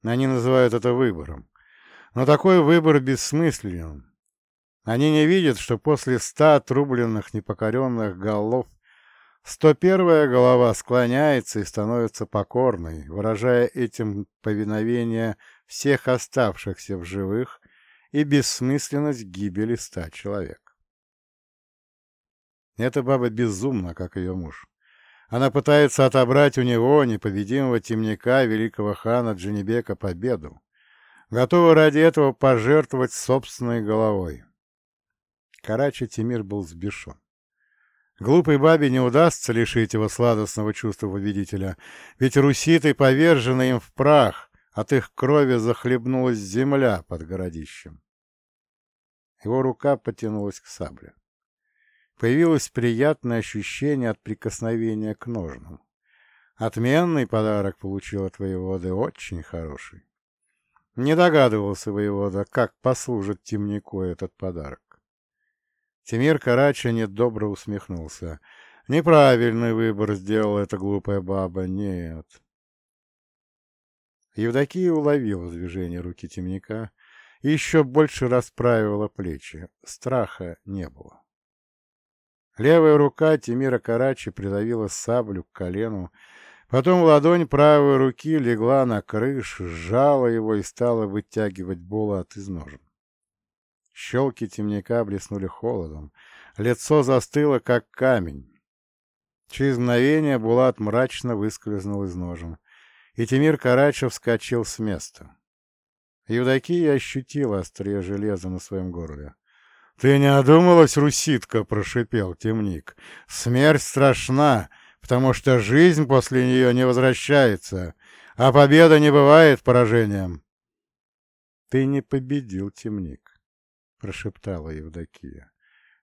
Они называют это выбором. Но такой выбор бессмыслен. Они не видят, что после ста отрубленных непокоренных голов 101-я голова склоняется и становится покорной, выражая этим повиновение всех оставшихся в живых и бессмысленность гибели ста человек. Эта баба безумна, как ее муж. Она пытается отобрать у него, непобедимого темника, великого хана Джанибека, победу. Готова ради этого пожертвовать собственной головой. Карачи Тимир был сбешен. Глупой бабе не удастся лишить его сладостного чувства победителя, ведь руситы повержены им в прах, от их крови захлебнулась земля под городищем. Его рука потянулась к сабле. Появилось приятное ощущение от прикосновения к ножнам. Отменный подарок получил от воеводы, очень хороший. Не догадывался воевода, как послужит темнику этот подарок. Тимир Карача недобро усмехнулся. Неправильный выбор сделала эта глупая баба, нет. Евдокия уловила движение руки темника и еще больше расправила плечи. Страха не было. Левая рука Тимира Карачи придавила саблю к колену, потом ладонь правой руки легла на крыш, сжала его и стала вытягивать булат из ножен. Щелки темняка блеснули холодом. Лицо застыло, как камень. Через мгновение Булат мрачно выскользнул из ножен, и Тимир Карачев вскочил с места. Евдокия ощутила острие железа на своем горле. — Ты не одумалась, руситка? — прошипел темник. — Смерть страшна, потому что жизнь после нее не возвращается, а победа не бывает поражением. — Ты не победил, темник. — прошептала Евдокия,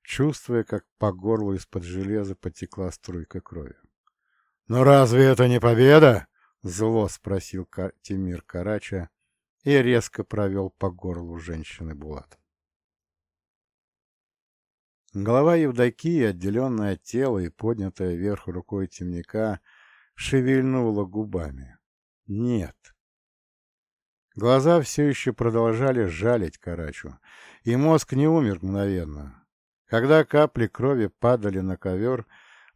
чувствуя, как по горлу из-под железа потекла струйка крови. «Но разве это не победа?» — зло спросил Тимир Карача и резко провел по горлу женщины Булат. Голова Евдокии, отделенная от тела и поднятая вверх рукой темника, шевельнула губами. «Нет». Глаза все еще продолжали жалить Карачу, и мозг не умер мгновенно. Когда капли крови падали на ковер,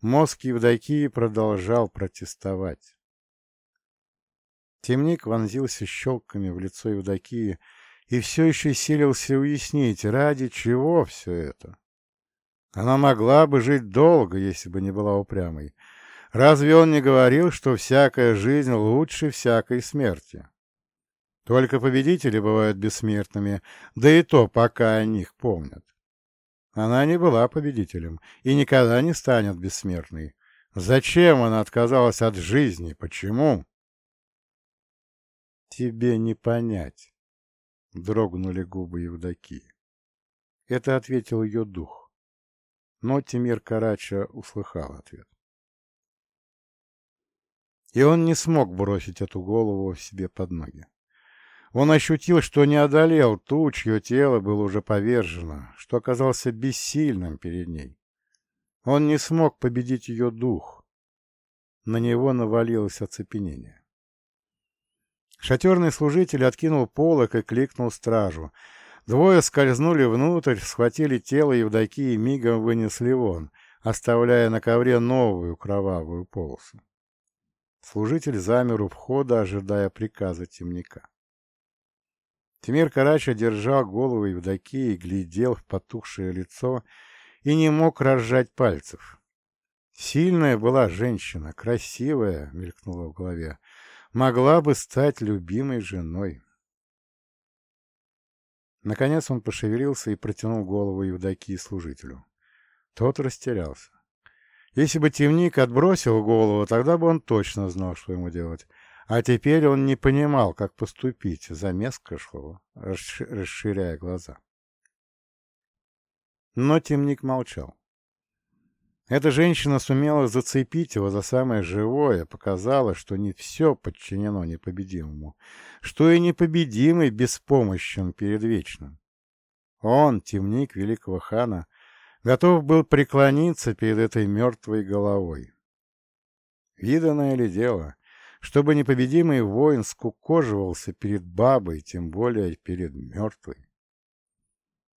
мозг Евдокии продолжал протестовать. Темник вонзился щелками в лицо Евдокии и все еще силился уяснить, ради чего все это. Она могла бы жить долго, если бы не была упрямой. Разве он не говорил, что всякая жизнь лучше всякой смерти? Только победители бывают бессмертными, да и то, пока о них помнят. Она не была победителем и никогда не станет бессмертной. Зачем она отказалась от жизни? Почему? Тебе не понять, — дрогнули губы Евдокии. Это ответил ее дух. Но Тимир Карача услыхал ответ. И он не смог бросить эту голову себе под ноги. Он ощутил, что не одолел ту, чье тело было уже повержено, что оказался бессильным перед ней. Он не смог победить ее дух. На него навалилось оцепенение. Шатерный служитель откинул полок и кликнул стражу. Двое скользнули внутрь, схватили тело Евдокии и мигом вынесли вон, оставляя на ковре новую кровавую полосу. Служитель замер у входа, ожидая приказа темника. Тимир Карача держал голову Евдокии, глядел в потухшее лицо и не мог разжать пальцев. Сильная была женщина, красивая, мелькнула в голове, могла бы стать любимой женой. Наконец он пошевелился и протянул голову Евдокии служителю. Тот растерялся. Если бы темник отбросил голову, тогда бы он точно знал, что ему делать. А теперь он не понимал, как поступить. Замеска шло, расширяя глаза. Но темник молчал. Эта женщина сумела зацепить его за самое живое, показала, что не все подчинено непобедимому, что и непобедимый беспомощен перед вечным. Он, темник великого хана, готов был преклониться перед этой мертвой головой. Виданное ли дело, чтобы непобедимый воин скукоживался перед бабой, тем более перед мертвой?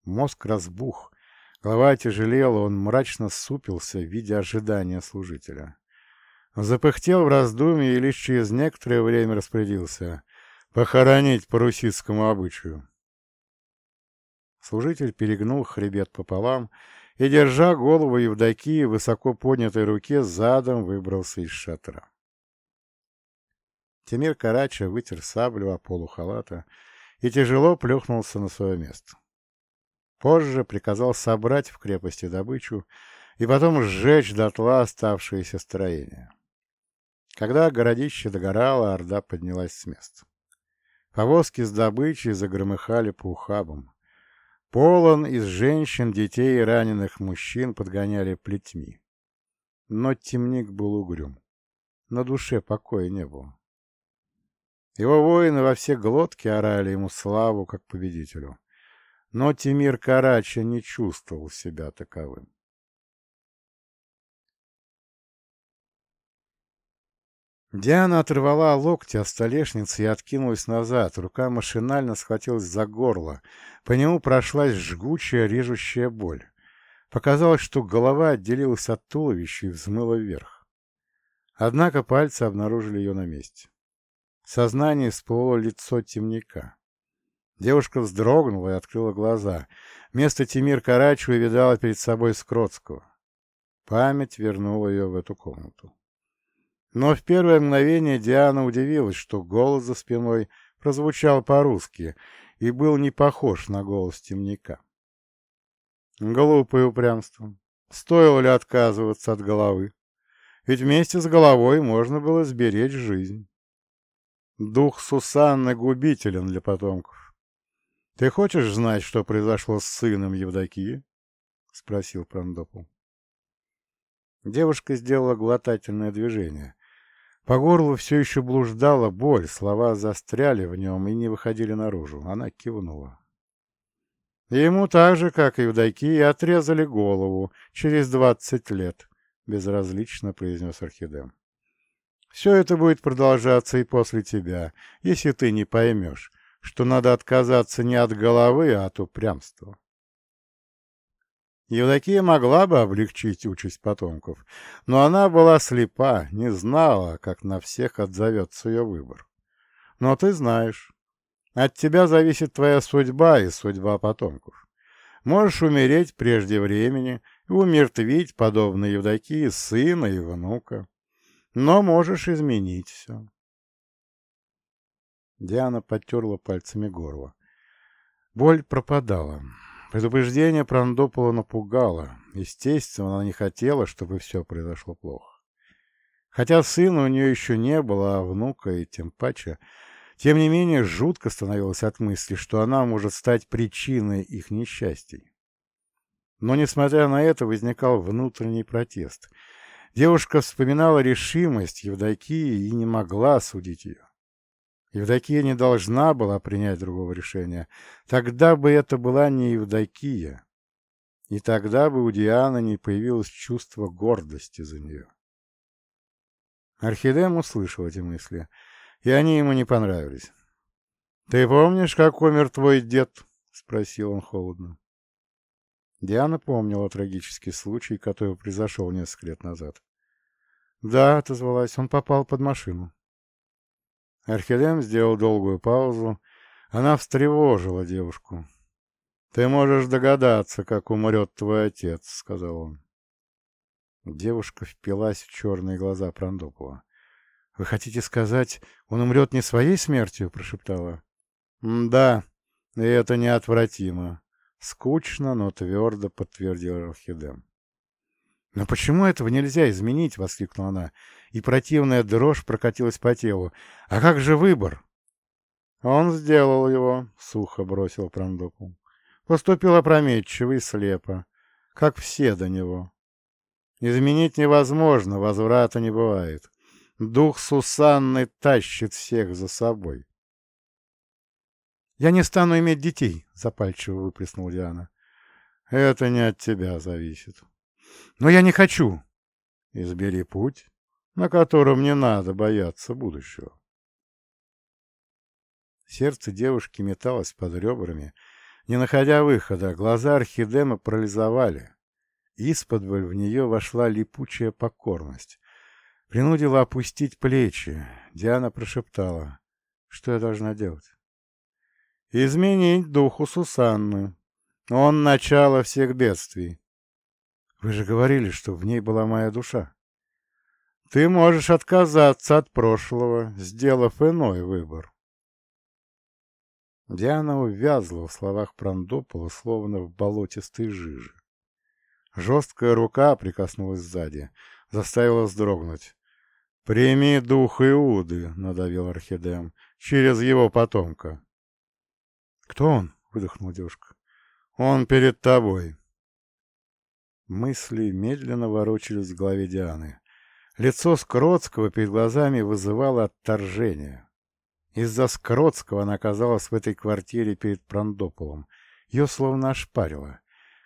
Мозг разбух, голова тяжелела, он мрачно супился, видя ожидания служителя. Запыхтел в раздумье и лишь через некоторое время распорядился похоронить по русицкому обычаю. Служитель перегнул хребет пополам и, держа голову Евдокии в высоко поднятой руке, задом выбрался из шатра. Тимир Карача вытер саблю о полу халата и тяжело плюхнулся на свое место. Позже приказал собрать в крепости добычу и потом сжечь дотла оставшиеся строения. Когда городище догорало, Орда поднялась с места. Повозки с добычей загромыхали по ухабам. Полон из женщин, детей и раненых мужчин подгоняли плетьми. Но темник был угрюм. На душе покоя не было. Его воины во все глотки орали ему славу как победителю. Но Тимир Карача не чувствовал себя таковым. Диана оторвала локти от столешницы и откинулась назад. Рука машинально схватилась за горло. По нему прошлась жгучая, режущая боль. Показалось, что голова отделилась от туловища и взмыла вверх. Однако пальцы обнаружили ее на месте. Сознание всплыло лицо темника. Девушка вздрогнула и открыла глаза. Вместо Тимир Карачева видала перед собой Скротского. Память вернула ее в эту комнату. Но в первое мгновение Диана удивилась, что голос за спиной прозвучал по-русски и был не похож на голос темника. Глупое упрямство. Стоило ли отказываться от головы? Ведь вместе с головой можно было сберечь жизнь. Дух Сусанны губителен для потомков. Ты хочешь знать, что произошло с сыном Евдокии? — спросил Прандопол. Девушка сделала глотательное движение. По горлу все еще блуждала боль, слова застряли в нем и не выходили наружу. Она кивнула. Ему так же, как и Евдокии, отрезали голову через двадцать лет, — безразлично произнес Орхидем. Все это будет продолжаться и после тебя, если ты не поймешь, что надо отказаться не от головы, а от упрямства. Евдокия могла бы облегчить участь потомков, но она была слепа, не знала, как на всех отзовется ее выбор. Но ты знаешь, от тебя зависит твоя судьба и судьба потомков. Можешь умереть прежде времени и умертвить, подобно Евдокии, сына и внука. Но можешь изменить все. Диана потерла пальцами горло. Боль пропадала. Предупреждение Прандопола напугало. Естественно, она не хотела, чтобы все произошло плохо. Хотя сына у нее еще не было, а внука и тем паче, тем не менее жутко становилось от мысли, что она может стать причиной их несчастий. Но, несмотря на это, возникал внутренний протест. Девушка вспоминала решимость Евдокии и не могла осудить ее. Евдокия не должна была принять другого решения. Тогда бы это была не Евдокия. И тогда бы у Дианы не появилось чувство гордости за нее. Орхидем услышал эти мысли. и они ему не понравились. «Ты помнишь, как умер твой дед?» — спросил он холодно. Диана помнила трагический случай, который произошел несколько лет назад. «Да», — отозвалась, — «он попал под машину». Архидем сделал долгую паузу. Она встревожила девушку. «Ты можешь догадаться, как умрет твой отец», — сказал он. Девушка впилась в черные глаза Прандопова. «Вы хотите сказать, он умрет не своей смертью?» — прошептала. «Да, и это неотвратимо», — скучно, но твердо подтвердил Архидем. «Но почему этого нельзя изменить?» — воскликнула она, и противная дрожь прокатилась по телу. «А как же выбор?» «Он сделал его», — сухо бросил Прандопул. «Поступил опрометчиво и слепо, как все до него. Изменить невозможно, возврата не бывает. Дух Сусанны тащит всех за собой. «Я не стану иметь детей», — запальчиво выплеснула Диана. «Это не от тебя зависит». «Но я не хочу». «Избери путь, на котором не надо бояться будущего». Сердце девушки металось под ребрами, не находя выхода, глаза орхидема парализовали. Исподволь в нее вошла липучая покорность. Принудила опустить плечи. Диана прошептала. Что я должна делать? Изменить духу Сусанны. Он начало всех бедствий. Вы же говорили, что в ней была моя душа. Ты можешь отказаться от прошлого, сделав иной выбор. Диана увязла в словах Прандопола, словно в болотистой жиже. Жесткая рука прикоснулась сзади, заставила вздрогнуть. «Прими дух Иуды», — надавил Архидем, — «через его потомка». «Кто он?» — выдохнула девушка. «Он перед тобой». Мысли медленно ворочались в голове Дианы. Лицо Скротского перед глазами вызывало отторжение. Из-за Скротского она оказалась в этой квартире перед Прандополом. Ее словно ошпарило.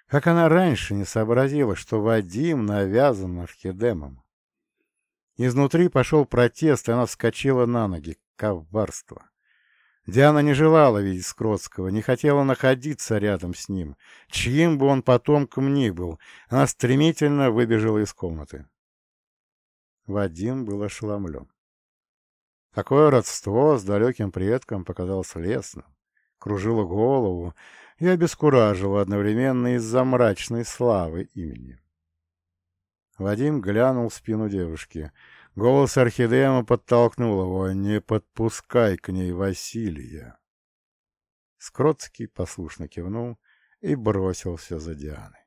Как она раньше не сообразила, что Вадим навязан Архидемом? Изнутри пошел протест, и она вскочила на ноги. Коварство. Диана не желала видеть Скротского, не хотела находиться рядом с ним. Чьим бы он потомком ни был, она стремительно выбежала из комнаты. Вадим был ошеломлен. Такое родство с далеким предком показалось лесным, кружило голову, и обескуражила одновременно из-за мрачной славы имени. Вадим глянул в спину девушки. Голос Орхидема подтолкнул его «Не подпускай к ней Василия!» Скротский послушно кивнул и бросился за Дианой.